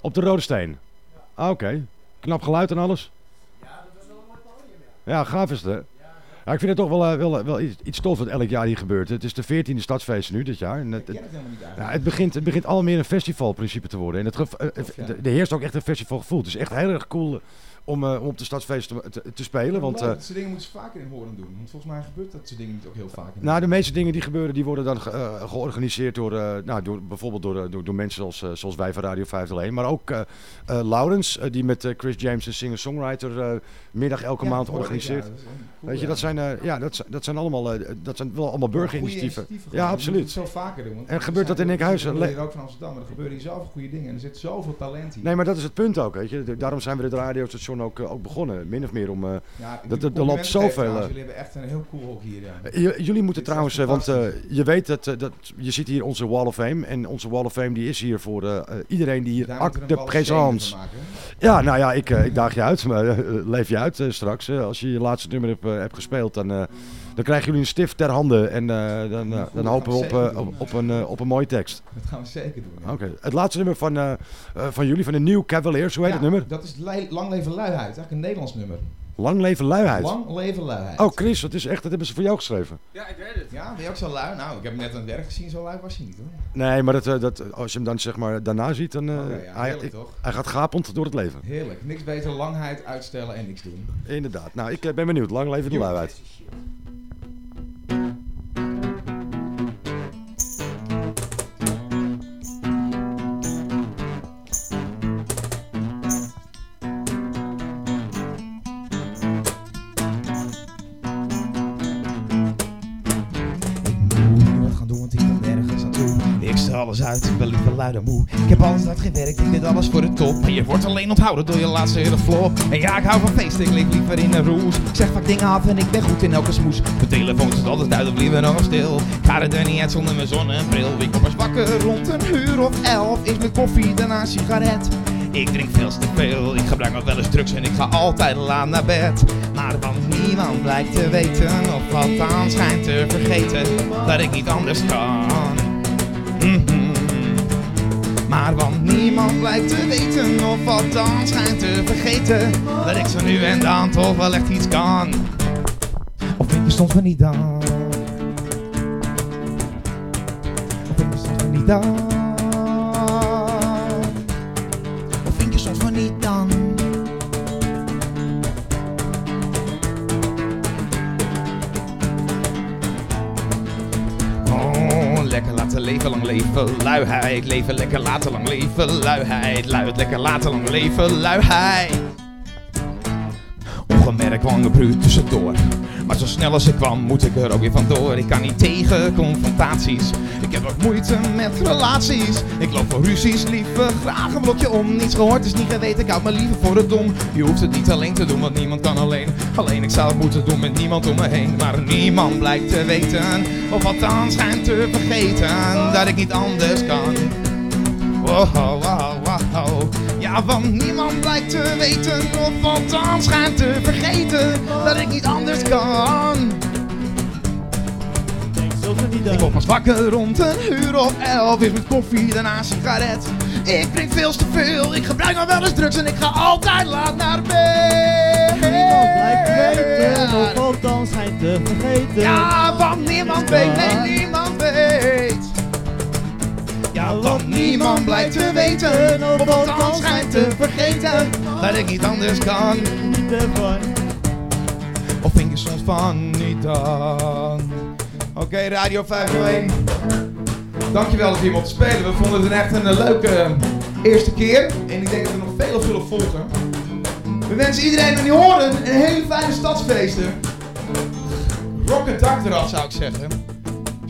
Op de Rode Steen. Ah, oké. Knap geluid en alles? Ja, gaaf is het, hè? Ja, ik vind het toch wel, eh, wel, wel iets, iets tof wat elk jaar hier gebeurt. Het is de 14e stadsfeest nu dit jaar. En het, het, het ja, het, begint, het begint al meer een festivalprincipe te worden. En het, eh, ja. eh, er heerst ook echt een festivalgevoel. Het is echt heel erg cool om, eh, om op de stadsfeest te, te, te spelen. Want, Leuk, eh, dat soort dingen moeten ze vaker in Hoorn doen. Want volgens mij gebeurt dat soort dingen niet ook heel vaak. in nou, de meeste dingen die gebeuren, die worden dan ge- eh, georganiseerd door, nou, door bijvoorbeeld door, door, door mensen zoals, zoals wij van Radio 501. Maar ook Laurens, die met Chris James, een singer-songwriter, middag elke Ja, maand dat organiseert. ja, dat cool, Weet je, ja. dat zijn, ja, dat, zijn- dat zijn allemaal, dat zijn wel allemaal burgerinitiatieven. Ja, absoluut. zo vaker doen. want En gebeurt dat in Enkhuizen? Hier ook van Amsterdam, maar er gebeuren hier zoveel goede dingen. En er zit zoveel talent hier. Nee, maar dat is het punt ook, weet je. De- Daarom zijn we dit radiostation ook, eh, ook begonnen. Min of meer om... eh, Ja, dat, er, loopt zoveel... eh, Jullie hebben echt een heel cool hier. Ja. Jullie moeten trouwens, want je weet dat, dat je ziet hier onze Wall of Fame. En onze Wall of Fame die is hier voor iedereen die hier of Shame présence. Ja, nou ja, ik, ik daag je uit, maar leef je uit straks. als je je laatste nummer hebt, hebt gespeeld, dan, dan krijgen jullie een stift ter handen. En eh, dan, eh, dan hopen we op, eh, op, een, op een mooie tekst. Dat gaan we zeker doen. ja. Oké, het laatste nummer van, van jullie, van de New Cavaliers, hoe heet Ja, het nummer? Dat is Lang Leven Luiheid. Eigenlijk een Nederlands nummer. Lang leven luiheid. Lang Leven Luiheid. Oh Chris, dat is echt, dat hebben ze voor jou geschreven. Ja, ik weet het. Ja, ben je ook zo lui? Nou, ik heb hem net aan het werk gezien. Zo lui was hij niet hoor. Nee, maar dat, dat, als je hem dan zeg maar daarna ziet, dan eh, Oké, ja, hij, heerlijk, ik- toch? hij gaat gapend door het leven. Heerlijk. Niks beter langheid uitstellen en niks doen. Inderdaad. Nou, ik ben benieuwd. Lang leven de luiheid. Alles uit, ik ben liever luid en moe. Ik heb altijd hard gewerkt, ik deed alles voor de top. Maar je wordt alleen onthouden door je laatste hele flop. En ja, ik hou van feesten, ik leef liever in een roes. Ik zeg vaak dingen af en ik ben goed in elke smoes. Mijn telefoon is altijd uit of liever nog stil. Ik ga er niet uit zonder mijn zonnebril. Ik kom eens wakker rond een uur of elf. Eerst met koffie, daarna een sigaret. Ik drink veel te veel, ik gebruik nog wel eens drugs en ik ga altijd laat naar bed. Maar van niemand blijkt te weten, of althans schijnt te vergeten, dat ik niet anders kan. Maar want niemand blijkt te weten, of althans schijnt te vergeten, dat ik zo nu en dan toch wel echt iets kan. Of je soms maar niet dan? Of je soms maar niet dan? Laten leven, lang leven, luiheid. Leven lekker laten, lang leven, luiheid. Luid, lekker laten, lang leven, luiheid. Ongemerkt de bruut tussendoor. Maar zo snel als ik kwam, moet ik er ook weer vandoor. Ik kan niet tegen confrontaties. Ik heb ook moeite met relaties. Ik loop voor ruzies, liever graag een blokje om. Niets gehoord is niet geweten, ik houd me liever voor het dom. Je hoeft het niet alleen te doen, want niemand kan alleen. Alleen ik zou het moeten doen met niemand om me heen. Maar niemand blijkt te weten, of althans schijnt te vergeten, dat ik niet anders kan. Wow, wow, wow. Ja, want niemand blijkt te weten of althans schijnt te vergeten dat ik niet anders kan. Ik word pas wakker rond een uur of elf, is met koffie, daarna een sigaret. Ik drink veel te veel, ik gebruik nog wel eens drugs en ik ga altijd laat naar bed. Niemand blijkt te weten of althans schijnt te vergeten. Ja, want niemand weet, nee, niemand weet. Ja, want niemand blijkt te weten of althans schijnt te vergeten dat ik niet anders kan. Of vind je soms van niet dan? Oké, Radio 501. Dankjewel dat je mocht spelen. We vonden het echt een leuke eh, eerste keer. En ik denk dat er nog veel zullen volgen. We wensen iedereen die horen een hele fijne stadsfeesten. Rock het dak eraf zou ik zeggen.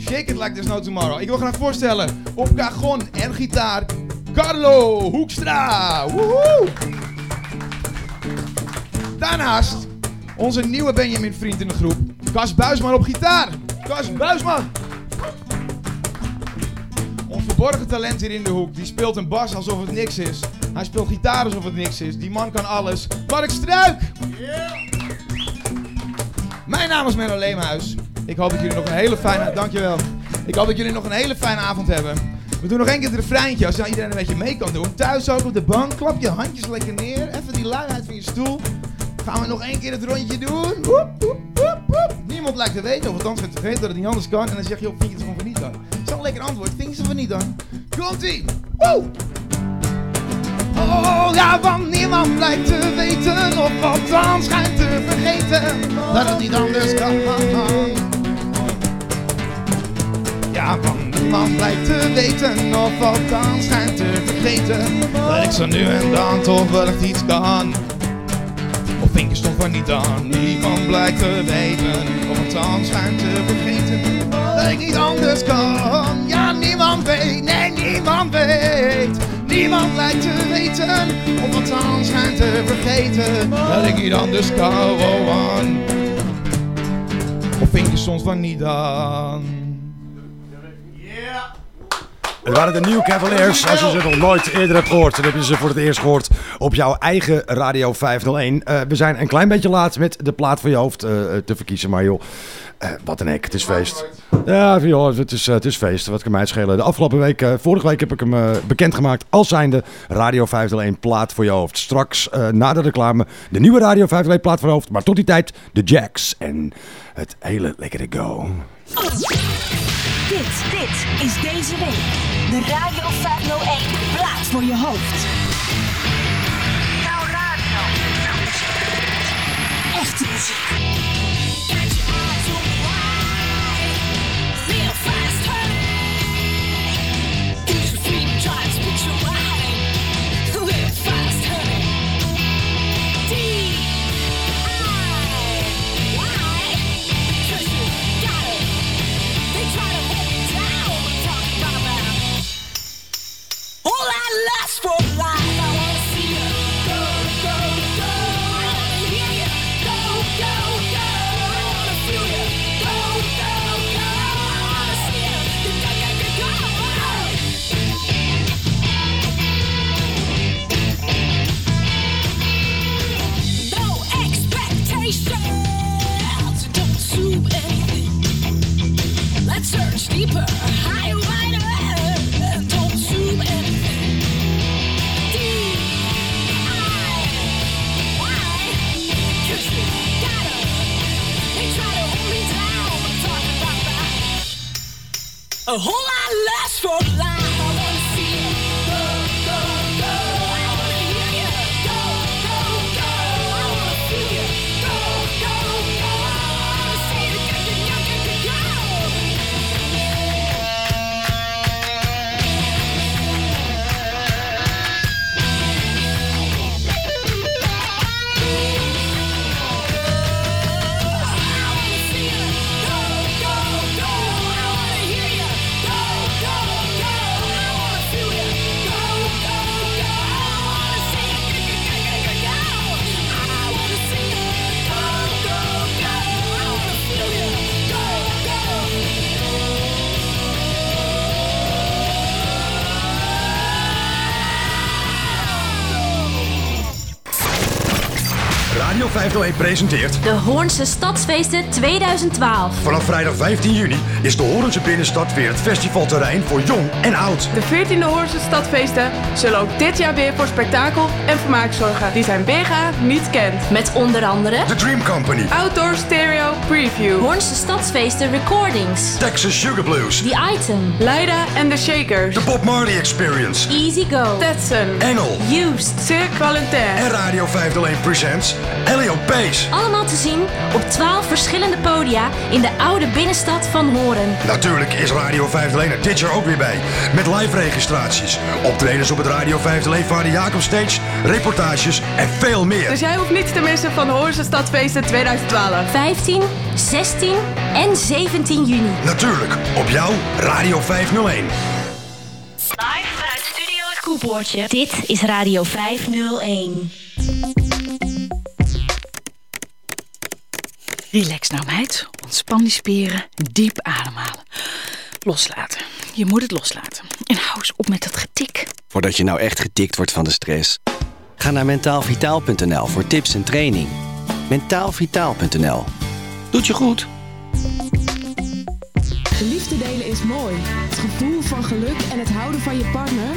Shake it like there's no tomorrow. Ik wil graag voorstellen op cajon en gitaar Carlo Hoekstra. Woehoe! Daarnaast onze nieuwe Benjamin vriend in de groep, Cas Buisman op gitaar. Cas Buisman! Ons verborgen talent hier in de hoek. Die speelt een bas alsof het niks is. Hij speelt gitaar alsof het niks is. Die man kan alles. Mark Struik! Mijn naam is Menno Leemhuis. Ik hoop dat jullie nog een hele fijne... Dankjewel. Ik hoop dat jullie nog een hele fijne avond hebben. We doen nog één keer het refreintje, als iedereen een beetje mee kan doen. Thuis ook op de bank, klap je handjes lekker neer. Even die luiheid van je stoel. Gaan we nog één keer het rondje doen. Niemand lijkt te weten, of althans gaat vergeten dat het niet anders kan. En dan zeg je, op, vind je het gewoon van niet dan? Een lekker antwoord. Vind je ze van niet dan? Komt-ie! Woe! Oh ja, want niemand blijkt te weten of althans schijnt te vergeten dat het niet anders kan. Ja, want niemand blijkt te weten of althans schijnt te vergeten dat ik zo nu en dan toch wel echt iets kan. Of vind je stond van niet aan, niemand blijkt te weten of althans schijnt te vergeten dat ik niet anders kan. Ja, niemand weet, nee, niemand weet. Niemand lijkt te weten, of althans schijnt te vergeten dat ik niet anders kan. Oh, man. Of vind je soms van niet aan? Het waren de New Cavaliers. Als je ze nog nooit eerder hebt gehoord, dan heb je ze voor het eerst gehoord op jouw eigen Radio 501. Eh, we zijn een klein beetje laat met de plaat voor je hoofd eh, te verkiezen, maar joh, wat een hek, het is feest. Ja, joh, het is, eh, het is feest, wat kan mij het schelen. De afgelopen week, eh, vorige week heb ik hem eh, bekendgemaakt als zijnde Radio 501 plaat voor je hoofd. Straks, eh, na de reclame, de nieuwe Radio 501 plaat voor je hoofd. Maar tot die tijd, de Jacks en het hele lekkere go. Dit, dit is deze week de Radio 501 plaat voor je hoofd. Jouw radio. Echte muziek. Radio 501 presenteert... De Hoornse Stadsfeesten 2012. Vanaf vrijdag 15 juni is de Horense binnenstad weer het festivalterrein voor jong en oud. De 14e Hoornse Stadfeesten zullen ook dit jaar weer voor spektakel en vermaak zorgen die zijn weerga niet kent. Met onder andere The Dream Company, Outdoor Stereo Preview, Hoornse Stadsfeesten Recordings. Texas Sugar Blues, The Item. Leida en de Shakers, The Bob Marley Experience, Easy Go. Tetson, Engel Used. Cirque Valentin. en Radio 501 presents Elliot Allemaal te zien op 12 verschillende podia in de oude binnenstad van Horen. Natuurlijk is Radio 501 er dit jaar ook weer bij. Met live registraties, optredens op het Radio 501 Vader Jacob Stage, reportages en veel meer. Dus jij hoeft niets te missen van de Hoornse Stadfeesten 2012. 15, 16 en 17 juni. Natuurlijk op jouw Radio 501. Live vanuit Studio Het Koepoortje. Dit is Radio 501. Relax nou meid, ontspan die spieren, diep ademhalen. Loslaten. Je moet het loslaten. En hou eens op met dat getik. Voordat je nou echt getikt wordt van de stress. Ga naar mentaalvitaal.nl voor tips en training. Mentaalvitaal.nl. Doet je goed. De liefde delen is mooi. Het gevoel van geluk en het houden van je partner,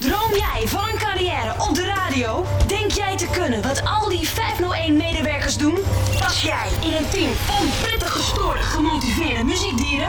Droom jij van een carrière op de radio? Denk jij te kunnen wat al die 501-medewerkers doen? Pas jij in een team van prettig gestoorde, gemotiveerde muziekdieren?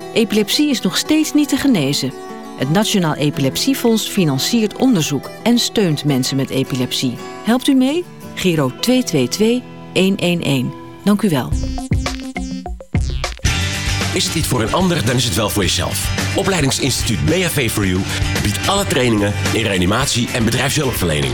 Epilepsie is nog steeds niet te genezen. Het Nationaal Epilepsiefonds financiert onderzoek en steunt mensen met epilepsie. Helpt u mee? Giro 222 111. Dank u wel. Is het niet voor een ander, dan is het wel voor jezelf. Opleidingsinstituut BHV for You biedt alle trainingen in reanimatie en bedrijfshulpverlening.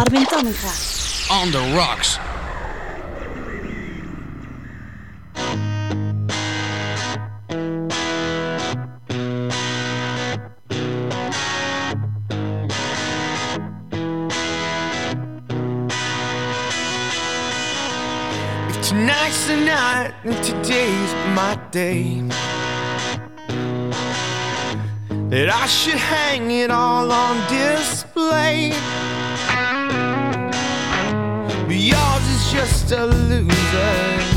Armin Tamminga. On the rocks. If tonight's the night and today's my day, that I should hang it all on display. Yours is just a loser's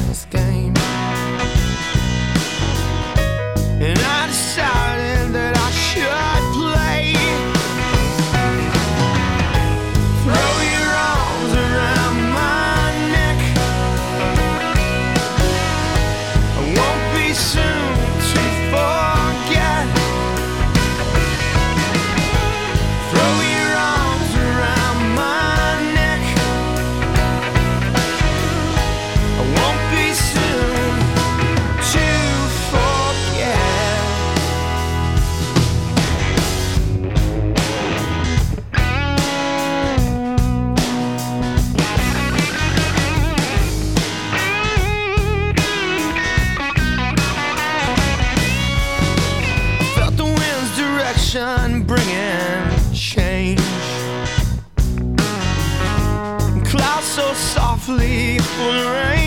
revolution bringing change. Clouds so softly will rain.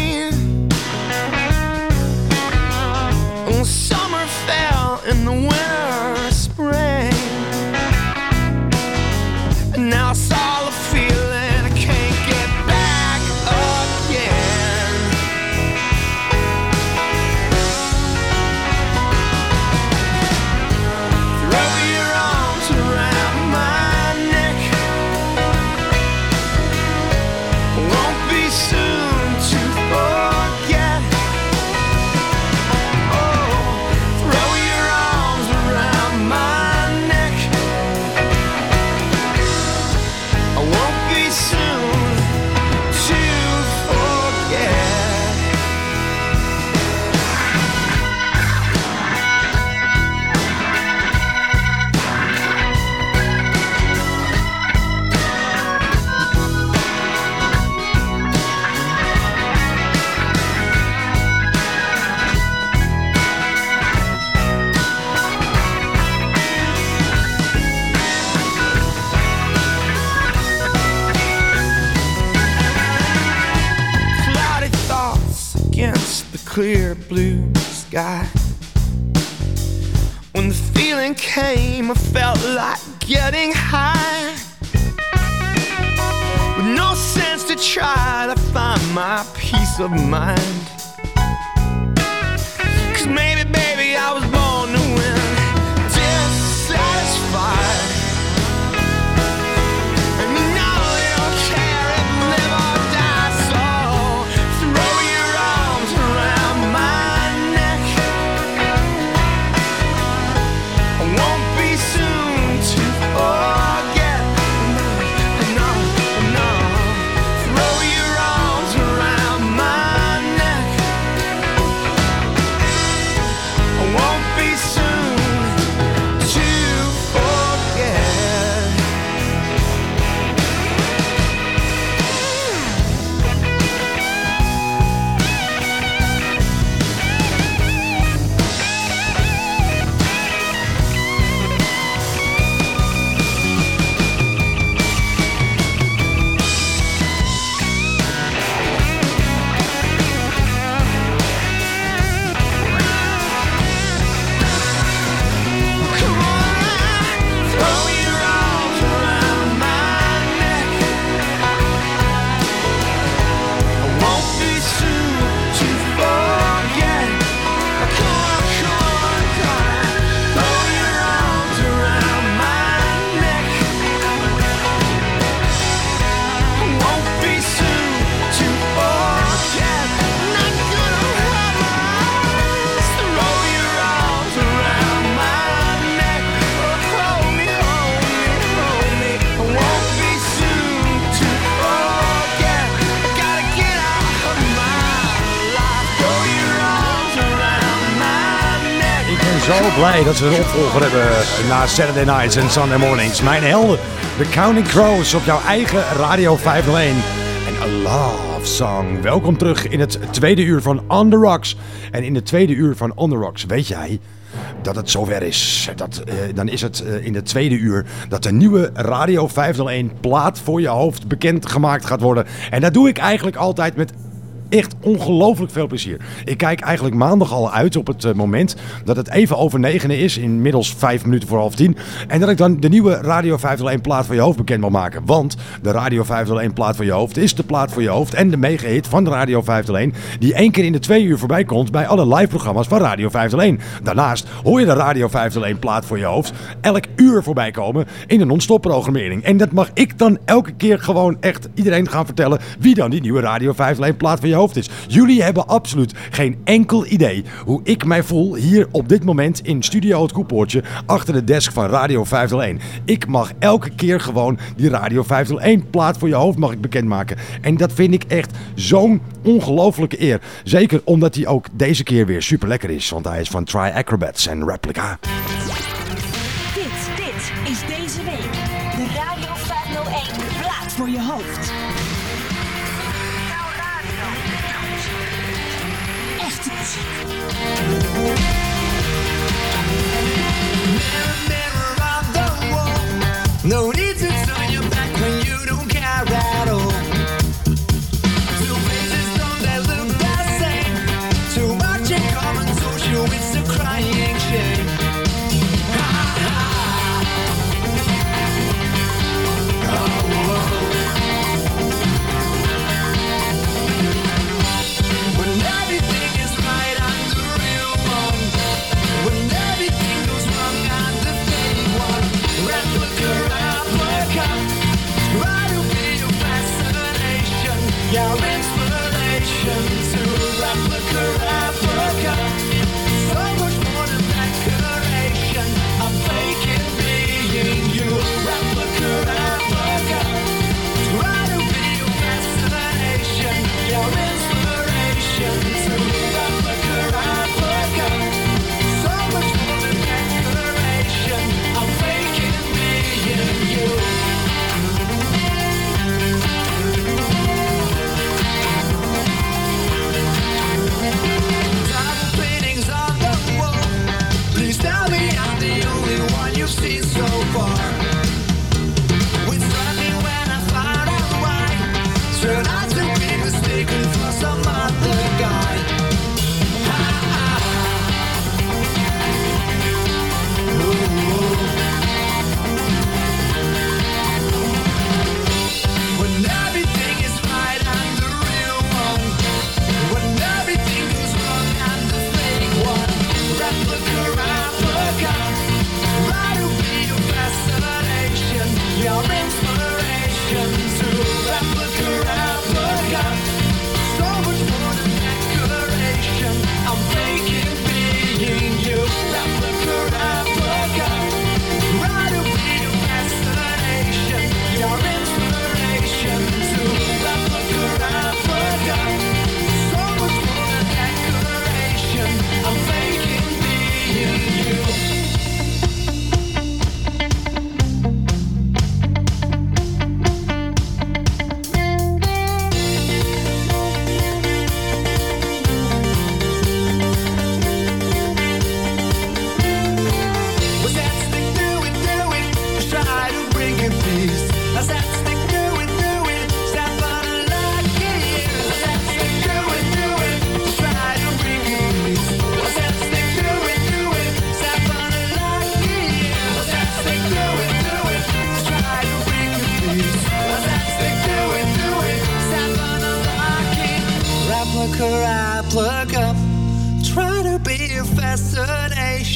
Dat ze een opvolger hebben na Saturday Nights en Sunday Mornings. Mijn helden, de Counting Crows op jouw eigen Radio 501. En A Love Song. Welkom terug in het tweede uur van On The Rocks. En in het tweede uur van On The Rocks weet jij dat het zover is. Dat, eh, dan is het eh, in het tweede uur dat de nieuwe Radio 501 plaat voor je hoofd bekend gemaakt gaat worden. En dat doe ik eigenlijk altijd met echt ongelooflijk veel plezier. Ik kijk eigenlijk maandag al uit op het eh, moment dat het even over negenen is, inmiddels vijf minuten voor half tien. En dat ik dan de nieuwe Radio 501 plaat voor je hoofd bekend mag maken. Want de Radio 501 plaat voor je hoofd is de plaat voor je hoofd en de mega-hit van Radio 501 die één keer in de twee uur voorbij komt bij alle live programma's van Radio 501. Daarnaast hoor je de Radio 501 plaat voor je hoofd elk uur voorbij komen in een non-stop programmering. En dat mag ik dan elke keer gewoon echt iedereen gaan vertellen wie dan die nieuwe Radio 501 plaat voor je hoofd is. Jullie hebben absoluut geen enkel idee hoe ik mij voel hier op dit moment in Studio Het Koepoortje achter de desk van Radio 501. Ik mag elke keer gewoon die Radio 501 plaat voor je hoofd mag ik bekendmaken. En dat vind ik echt zo'n ongelofelijke eer. Zeker omdat hij ook deze keer weer super lekker is. Want hij is van Try Acrobats en Replica. No need to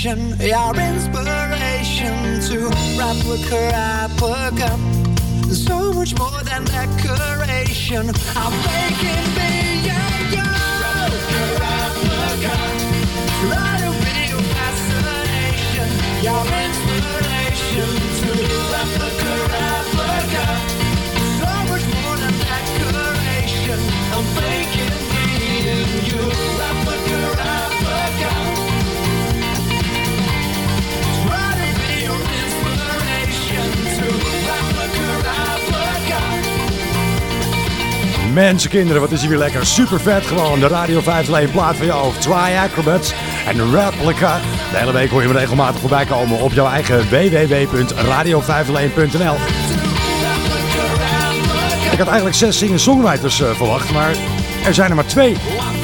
fascination, your inspiration to replica, replica. So much more than decoration. I'm making me your, your replica, replica. Try to be your fascination, your inspiration to replica, replica. So much more than decoration. I'm making me and you Mensen, kinderen, wat is hier weer lekker. Super vet gewoon. De Radio 5 alleen plaat van jou. Try Acrobats en Replica. De hele week hoor je me regelmatig voorbij komen op jouw eigen www.radio501.nl. Ik had eigenlijk zes singer-songwriters eh, verwacht, maar er zijn er maar twee.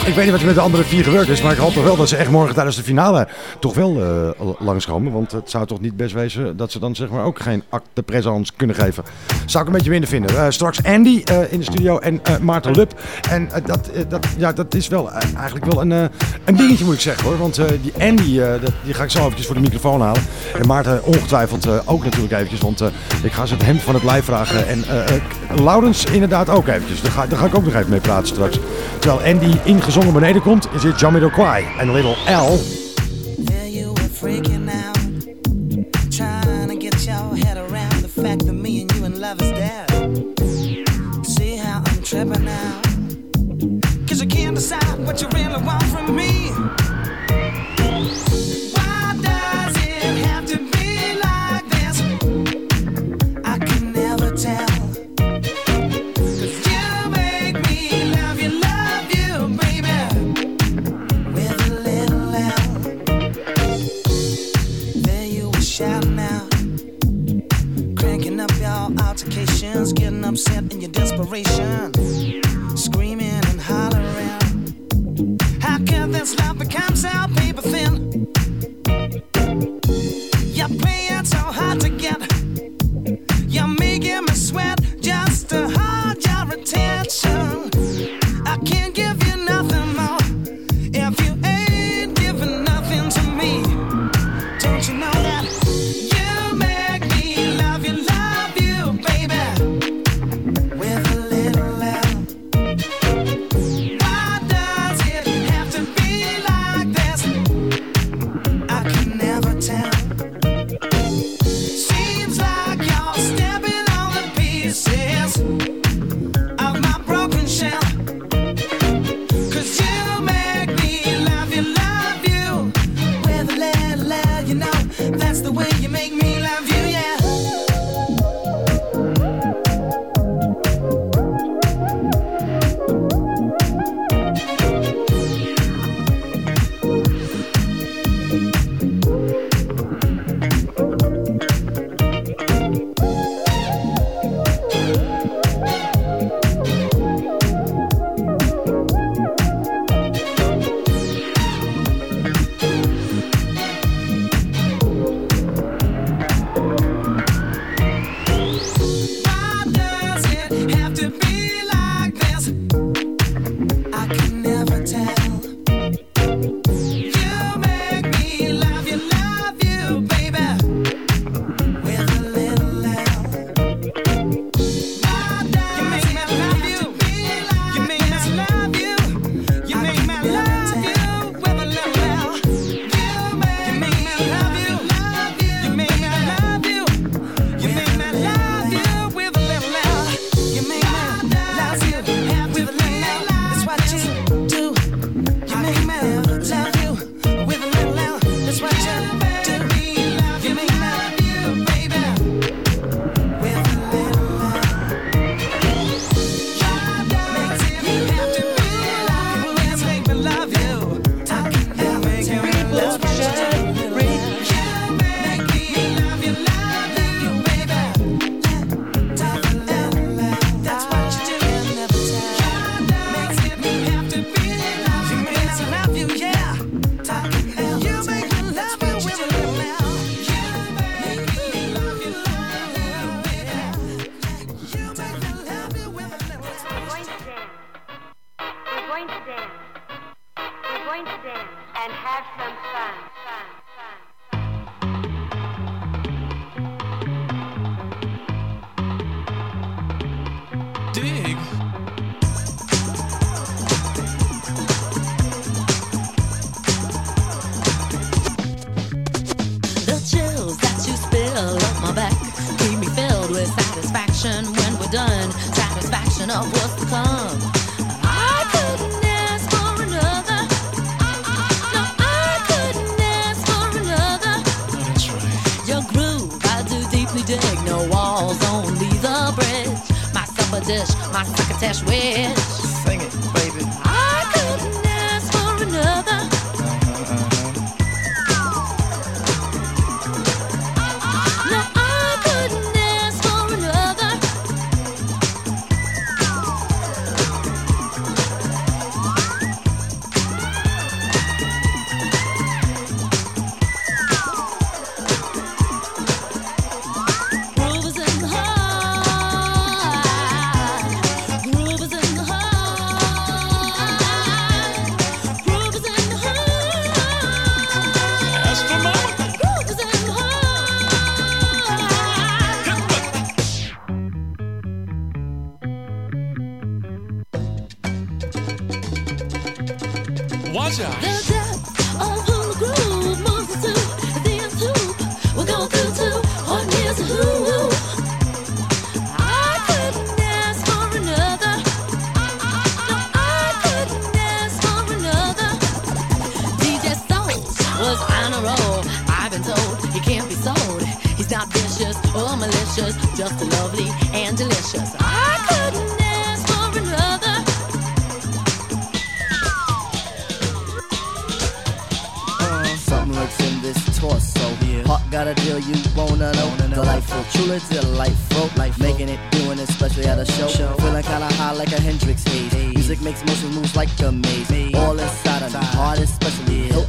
Ik weet niet wat er met de andere vier gebeurd is, maar ik hoop toch wel dat ze echt morgen tijdens de finale toch wel eh, langskomen. Want het zou toch niet best wezen dat ze dan zeg maar ook geen acte de kunnen geven. Zou ik een beetje minder vinden. Eh, straks Andy eh, in de studio en Maarten Lub. En dat, dat, ja, dat is wel eigenlijk wel een, een dingetje moet ik zeggen hoor. Want die Andy, dat, die ga ik zo eventjes voor de microfoon halen. En Maarten ongetwijfeld ook natuurlijk eventjes. Want ik ga ze het hemd van het lijf vragen. En Laurens inderdaad ook eventjes. Daar ga, daar ga ik ook nog even mee praten straks. Terwijl Andy ingezongen beneden komt, is dit Jamiroquai en Little L. Tripping now? Cause you can't decide what you really want from me. In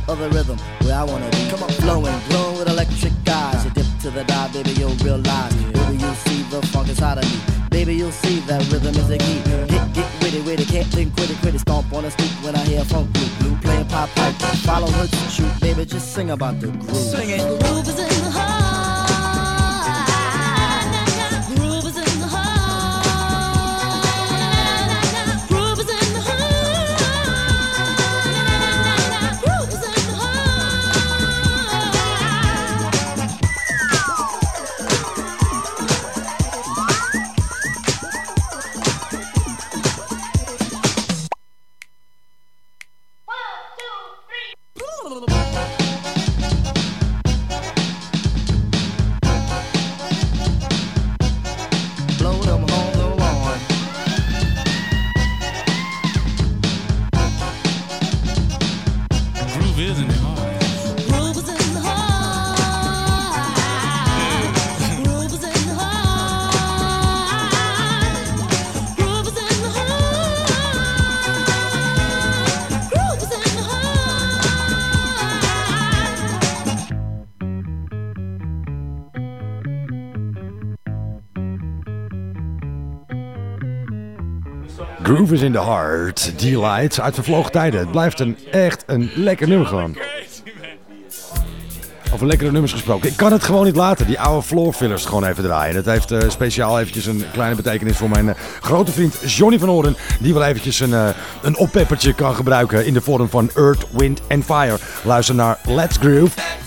of the rhythm, where I wanna be. Come on, flowing, glowing with electric eyes. You dip to the dive, baby, you'll realize. Baby, you'll see the funk inside of me. Baby, you'll see that rhythm is the key. Get, get witty, witty, can't think, quit it, quit it. Stomp on the street when I hear funk blue, blue playing pop pipe. Follow her to shoot, baby, just sing about the groove. Sing it. Groove is in the heart. In the Heart, Delight uit vervlogen tijden. Het blijft een echt een lekker nummer gewoon. Over lekkere nummers gesproken. Ik kan het gewoon niet laten. Die oude floor fillers gewoon even draaien. Dat heeft eh, speciaal eventjes een kleine betekenis voor mijn eh, grote vriend Johnny van Oren. Die wel eventjes een, eh, een oppeppertje kan gebruiken in de vorm van Earth, Wind and Fire. Luister naar Let's Groove.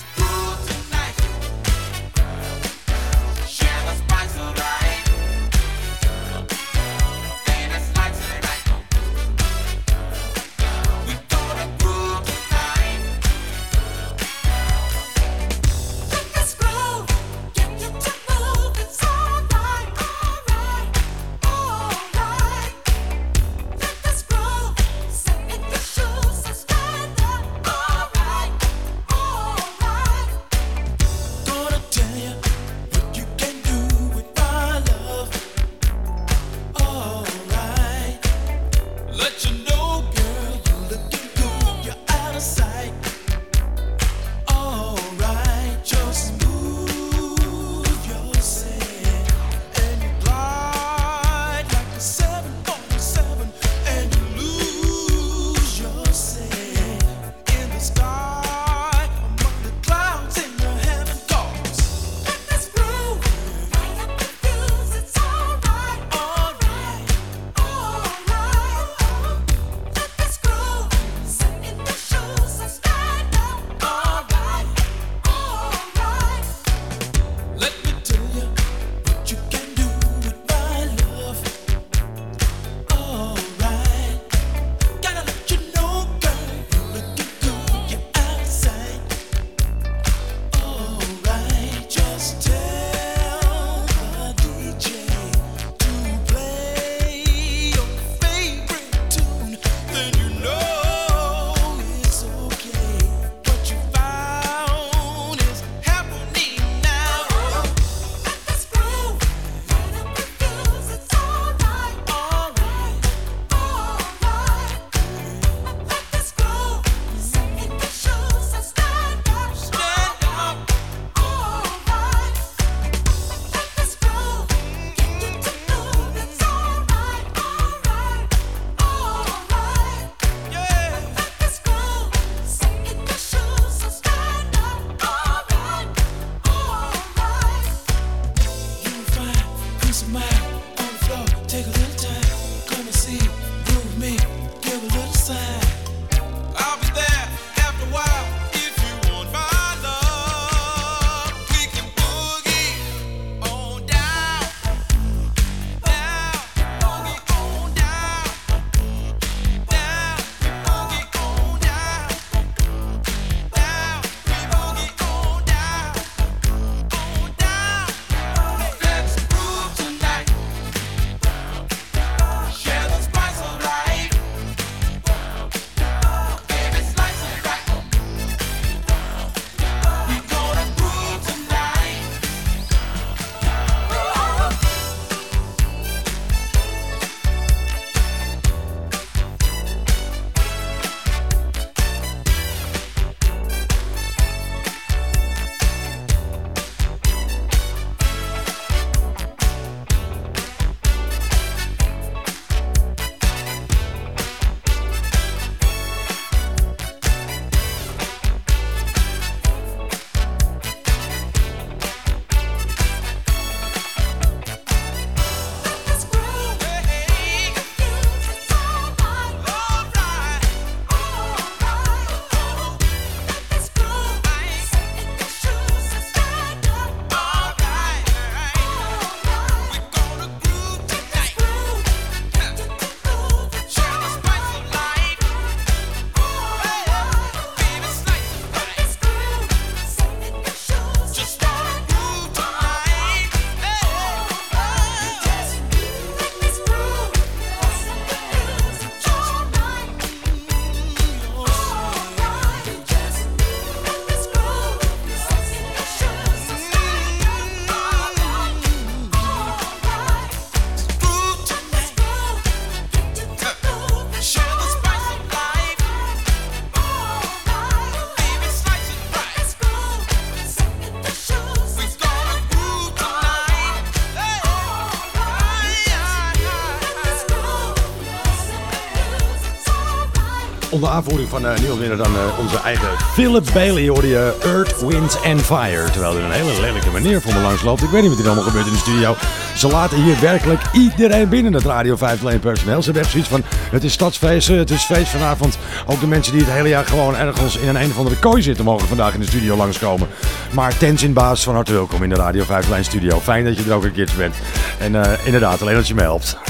Onder aanvoering van eh minder dan eh, onze eigen Philip Bailey hoorde je Earth, Wind and Fire. Terwijl er een hele lelijke manier voor me langs loopt. Ik weet niet wat er allemaal gebeurt in de studio. Ze laten hier werkelijk iedereen binnen, het Radio 501 personeel. Ze hebben echt zoiets van, het is stadsfeest, eh, het is feest vanavond. Ook de mensen die het hele jaar gewoon ergens in een een of andere kooi zitten, mogen vandaag in de studio langskomen. Maar Tenzin Baas, van harte welkom in de Radio 501 studio. Fijn dat je er ook een keertje bent. En eh, inderdaad, alleen dat je me helpt.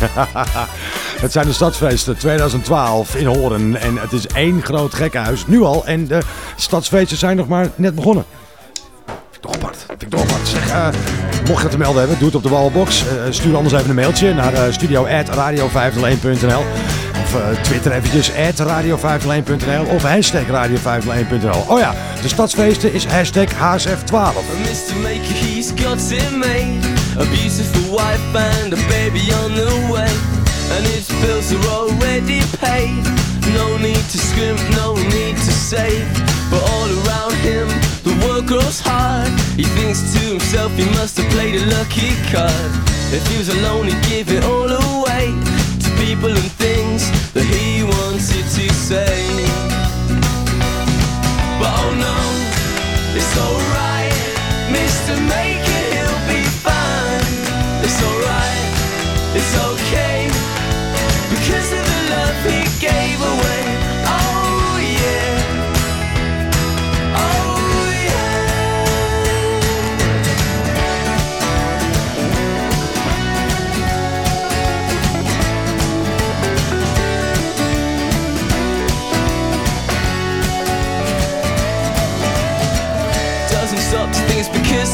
het zijn de stadsfeesten 2012 in Horen. En het is één groot gekkenhuis, nu al. En de stadsfeesten zijn nog maar net begonnen. Toch apart. Vind ik toch apart. Zeg, eh, mocht je dat te melden hebben, doe het op de wallbox. Eh, stuur anders even een mailtje naar uh, studio.radio501.nl Of eh, twitter eventjes radio501.nl of hashtag radio501.nl Oh ja, de stadsfeesten is hashtag HSF12. Mr. Maker, he's got it made. A beautiful a baby on the way. And his bills are already paid. No need to scrimp, no need to save. But all around him, the work grows hard. He thinks to himself he must have played a lucky card. If he was alone, he'd give it all away to people and things that he wanted to say. But oh no, it's alright, Mr. Maker,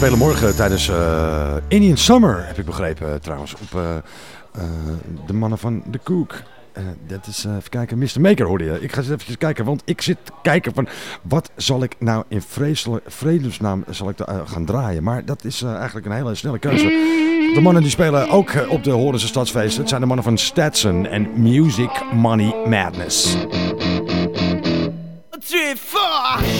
spelen morgen tijdens eh, Indian Summer, heb ik begrepen eh, trouwens, op eh, de mannen van de Koek. dat is, even kijken, Mr. Maker hoorde je. Ik ga eens even kijken, want ik zit te kijken van wat zal ik nou in vredesnaam zal ik, gaan draaien. Maar dat is eigenlijk een hele snelle keuze. De mannen die spelen ook op de Horense Stadsfeest. Het zijn de mannen van Stetson en Music Money Madness. 3, 4...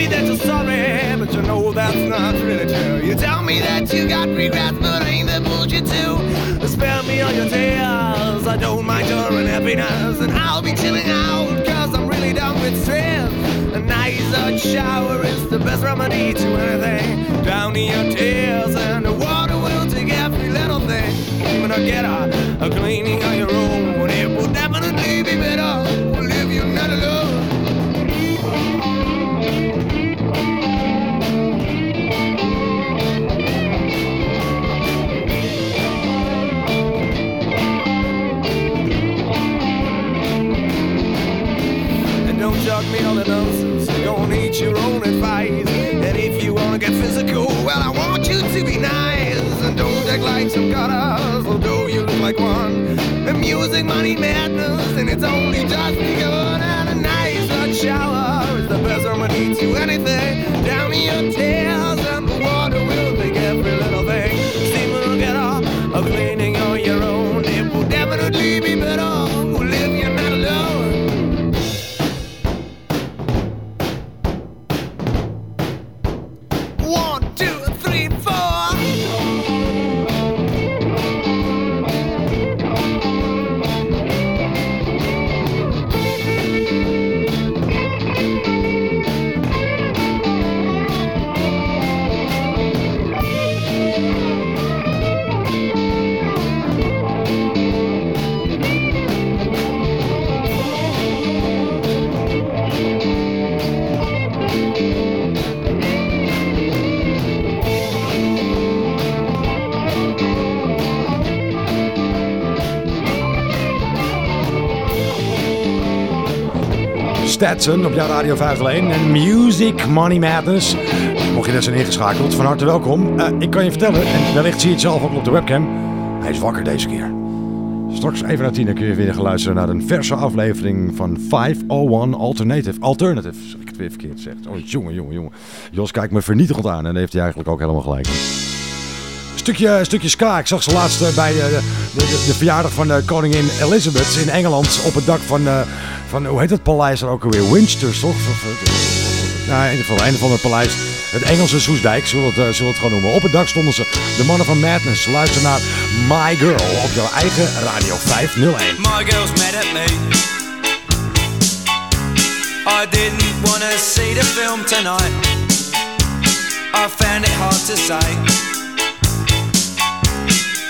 me that you're sorry, but you know that's not really true. You tell me that you got regrets, but ain't that bullshit too? Spare me all your tears, I don't mind your unhappiness, and I'll be chilling out, cause I'm really done with stress. A nice hot shower is the best remedy to anything. Drowning your tears, and the water will take every little thing. Even a get a, a cleaning of your room, it will definitely be better. If you're not alone. Stetson op jouw Radio 501 en Music Money Madness. Mocht je net zijn ingeschakeld, van harte welkom. Eh, ik kan je vertellen, en wellicht zie je het zelf ook op de webcam, hij is wakker deze keer. Straks even na tien kun je weer gaan luisteren naar een verse aflevering van 501 Alternative. Alternative, zeg ik het weer verkeerd gezegd. Oh jongen, jongen, jongen. Jos kijkt me vernietigend aan en heeft hij eigenlijk ook helemaal gelijk. Stukje, stukje ska. Ik zag ze laatst eh, bij eh, de, verjaardag van koningin Elizabeth in Engeland op het dak van, van hoe heet dat paleis er ook alweer? Winchester, toch? Nou, in ieder geval, een van het paleis. Het Engelse Soesdijk, zullen we het, eh, het gewoon noemen. Op het dak stonden ze, de mannen van Madness. Luister naar My Girl op jouw eigen Radio 501. My girl's mad at me. I didn't wanna see the film tonight. I found it hard to say.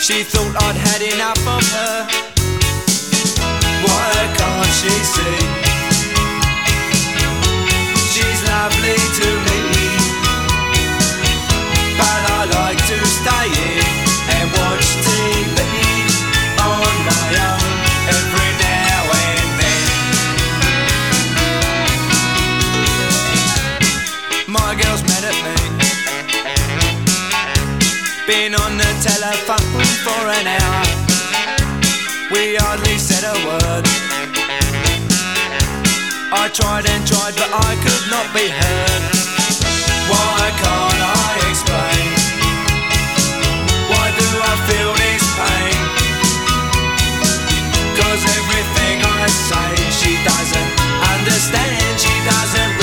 She thought I'd had enough of her. Why can't she see? She's lovely to me. But I like to stay in and watch TV on my own every now and then. My girl's mad at me. Been on the telephone for an hour we hardly said a word. I tried and tried, but I could not be heard. Why can't I explain? Why do I feel this pain? Cause everything I say, she doesn't understand, she doesn't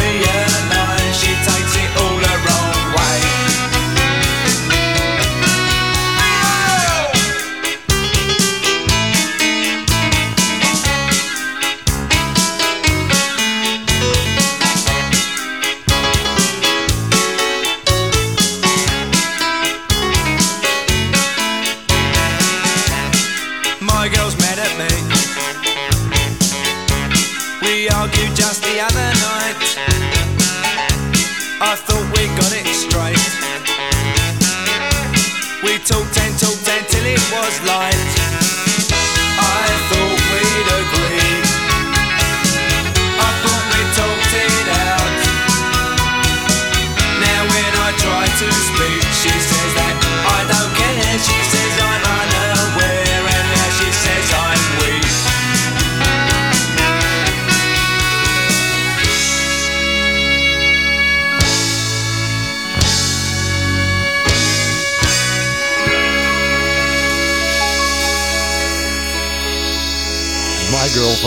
it was light.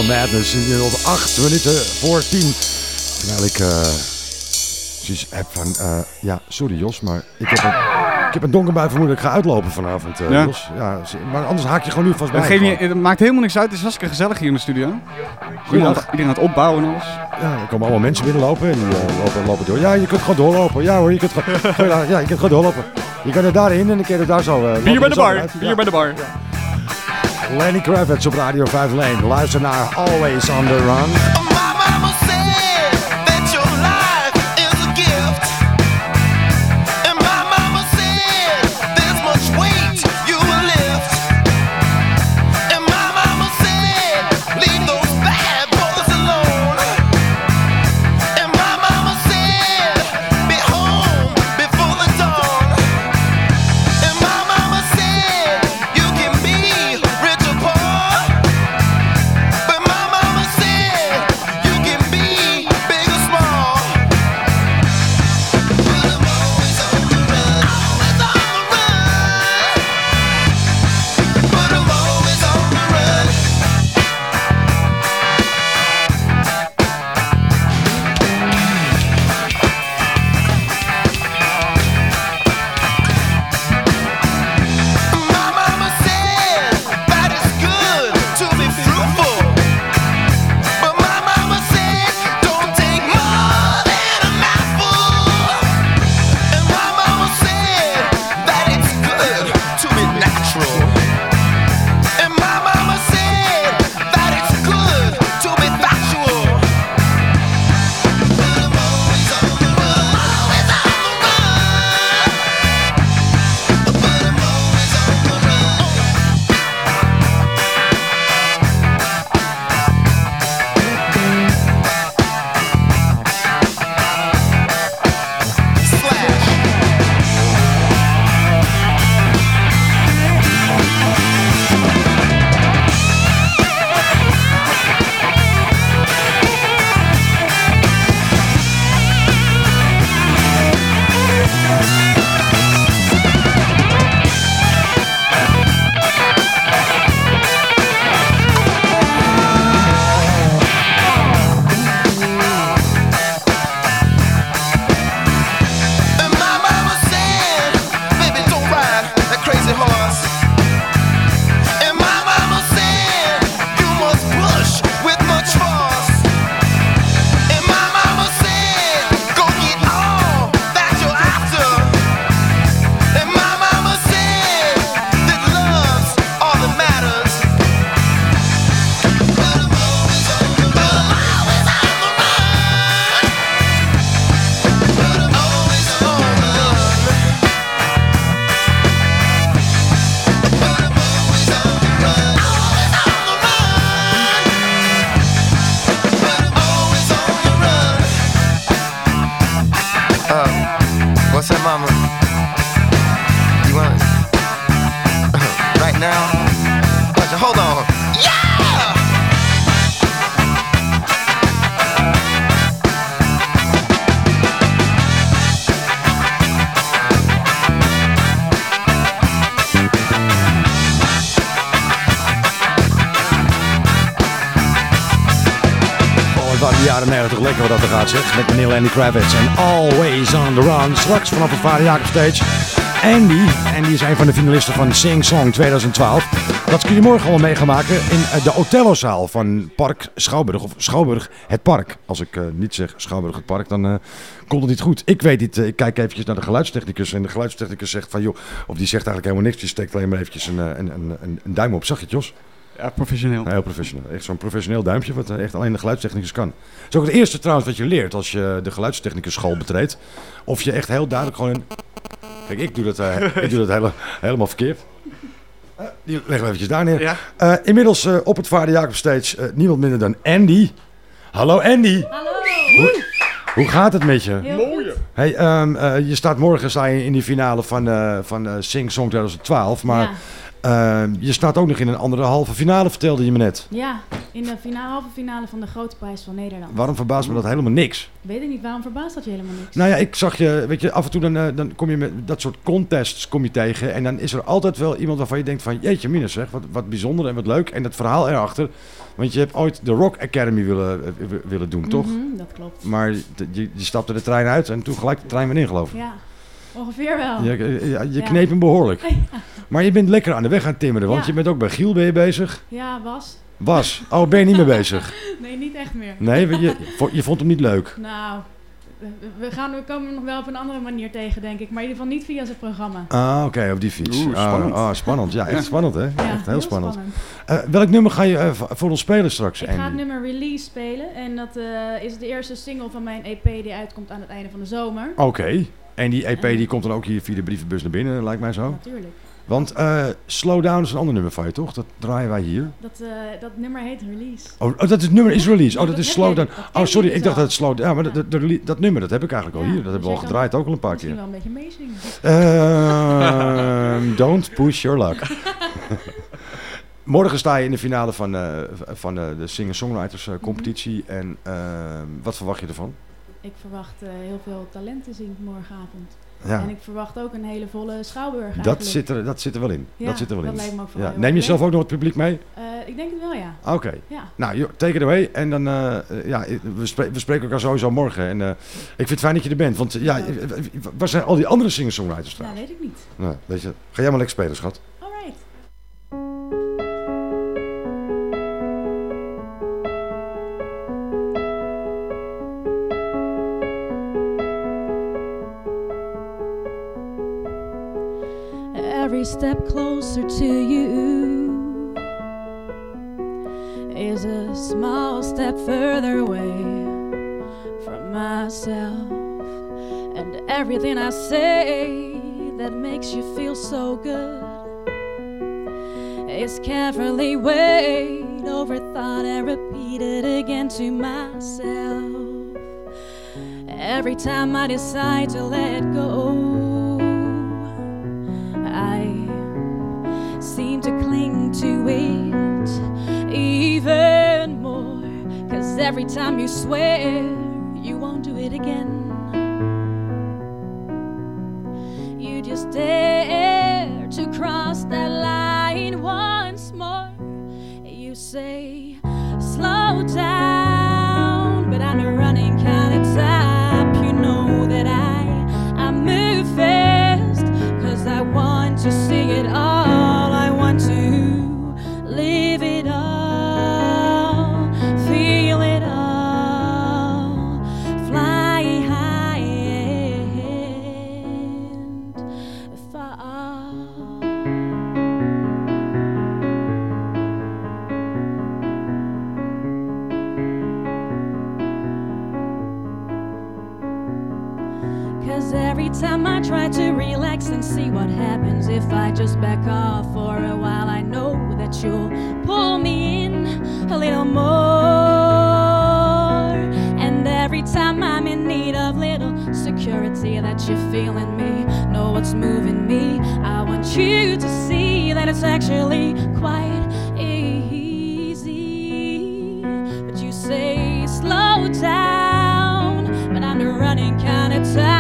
Van Madness. Inmiddels 8 minuten voor 10. Terwijl ik eh zoiets heb van... eh, ja, sorry Jos, maar ik heb een, ik heb een donker bij vermoeden dat ik ga uitlopen vanavond, eh, Ja. Jos. Ja, maar anders haak je gewoon nu vast bij. Het, maakt helemaal niks uit. Het is hartstikke gezellig hier in de studio. Iedereen, iedereen aan het opbouwen en alles. Ja, er komen allemaal mensen binnenlopen en die lopen, lopen door. Ja, je kunt gewoon doorlopen. Ja hoor, je kunt gewoon, ja, ja, je kunt gewoon doorlopen. Je kan er daarin en dan kun je er daar zo... je Bier bij de bar. Bier Ja. bij de bar. Lenny Kravitz op Radio 5 Lane. Luister naar Always on the Run. Wat dat er gaat zeg. Met meneer Lenny Kravitz en Always on the Run. Straks vanaf het Vader Jacob Stage. Andy, Andy is een van de finalisten van Sing Song 2012. Dat kun je morgen allemaal mee gaan maken in eh, de Otello-zaal van Park Schouwburg. Of Schouwburg het Park. Als ik eh, niet zeg Schouwburg het Park, dan eh, komt het niet goed. Ik weet niet, ik kijk eventjes naar de geluidstechnicus. En de geluidstechnicus zegt van joh, of die zegt eigenlijk helemaal niks. Die steekt alleen maar eventjes een, een, een, een, duim op. Zag je Jos? Ja, professioneel. Heel professioneel. Echt zo'n professioneel duimpje wat eh, echt alleen de geluidstechnicus kan. Het is ook het eerste trouwens wat je leert als je de geluidstechnicus school betreedt. Of je echt heel duidelijk gewoon... Een... Kijk, ik doe dat, eh, ik doe dat hele, helemaal verkeerd. Die leggen we eventjes daar neer. Eh, inmiddels eh, op het Vader Jacob Stage eh, niemand minder dan Andy. Hallo Andy. Hallo. Hoe, hoe gaat het met je? Heel Mooi. goed. Hey, ehm, eh, je staat morgen sta je in die finale van, eh, van eh, Sing Song 2012. Maar ehm, je staat ook nog in een andere halve finale, vertelde je me net. Ja, in de finale, halve finale van de Grote Prijs van Nederland. Waarom verbaast me dat helemaal niks? Weet ik niet, waarom verbaast dat je helemaal niks? Nou ja, ik zag je, weet je, af en toe dan, eh, dan kom je met dat soort contests kom je tegen. En dan is er altijd wel iemand waarvan je denkt van, jeetje minus zeg, wat, wat bijzonder en wat leuk. En dat verhaal erachter. Want je hebt ooit de Rock Academy willen, eh, willen doen, toch? Mhm, dat klopt. Maar je, je stapte de trein uit en toen gelijk de trein weer in, geloof ik. Ja, ongeveer wel. Je, je, je Ja. kneep hem behoorlijk. Ja. Maar je bent lekker aan de weg aan het timmeren, want Ja. je bent ook bij Giel ben je bezig. Ja, was. Was. Oh, ben je niet meer bezig? Nee, niet echt meer. Nee, je, je, je vond hem niet leuk. Nou, we, gaan, we komen hem nog wel op een andere manier tegen, denk ik. Maar in ieder geval niet via zijn programma. Ah, oké, op die fiets. Oeh, Ah, spannend. Ah, spannend. Ja, echt Ja. spannend, hè? Ja, echt heel, heel spannend. spannend. Eh, welk nummer ga je eh, voor ons spelen straks, Ik ga het nummer Release spelen. En dat eh, is de eerste single van mijn EP die uitkomt aan het einde van de zomer. Oké. En die EP die komt dan ook hier via de brievenbus naar binnen, lijkt mij zo. Natuurlijk. Want eh, Slow Down is een ander nummer van je, toch? Dat draaien wij hier. Dat, eh, dat nummer heet Release. Oh, oh, dat is het nummer is release. Oh, dat is Slow Down. Oh, sorry, ik dacht dat het Slow Down. Ja, maar dat, dat, dat nummer, dat heb ik eigenlijk al hier. Dat hebben we al dus gedraaid, ook al een paar Misschien keer. wel een beetje meezingen. Ehm, don't push your luck. Morgen sta je in de finale van, eh, van de Singer-Songwriters competitie. En ehm, wat verwacht je ervan? Ik verwacht eh, heel veel talent te zien morgenavond. Ja. En ik verwacht ook een hele volle schouwburg Dat zit, er, dat zit er wel in. Ja, dat zit er wel dat in. lijkt me ook ja. Neem je zelf ook nog het publiek mee? Eh, ik denk het wel, ja. Oké. Ja. Nou, take it away. En dan, eh, ja, we, spre- we spreken elkaar sowieso morgen. En ik vind het fijn dat je er bent. Want ja, waar zijn al die andere singer-songwriters trouwens? weet ik niet. Nou, weet je, ga jij maar lekker spelen, schat. Every step closer to you is a small step further away from myself. And everything I say that makes you feel so good is carefully weighed, overthought, and repeated again to myself. Every time I decide to let go, every time you swear you won't do it again, just back off for a while, I know that you'll pull me in a little more. And every time I'm in need of little security that you feel in me, know what's moving me. I want you to see that it's actually quite easy. But you say, slow down, but I'm the running kind of type.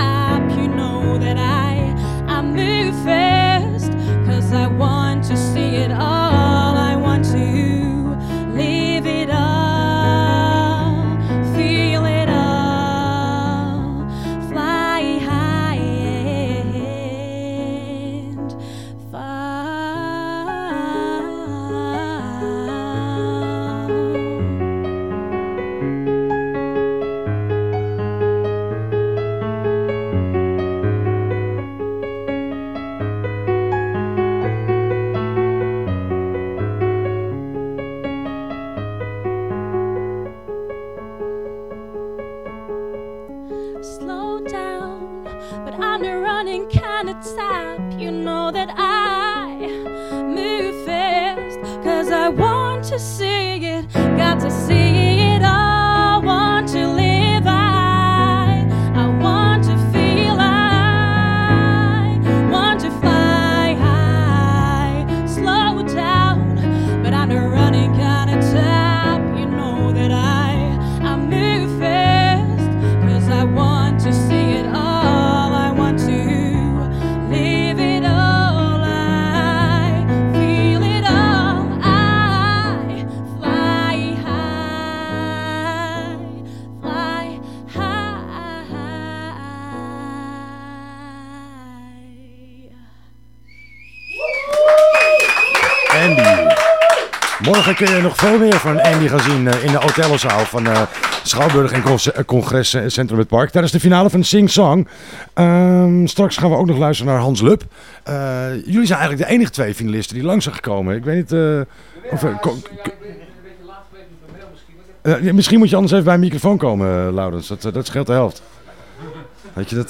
Van Andy gaan zien eh, in de Otellozaal van eh, Schouwburg en eh, Congrescentrum het Park. Tijdens de finale van Sing Song. Ehm, straks gaan we ook nog luisteren naar Hans Lup. Jullie zijn eigenlijk de enige twee finalisten die langs zijn gekomen. Ik weet niet of... ja, misschien moet je anders even bij een microfoon komen, Laurens. Dat, dat scheelt de helft. Weet je dat?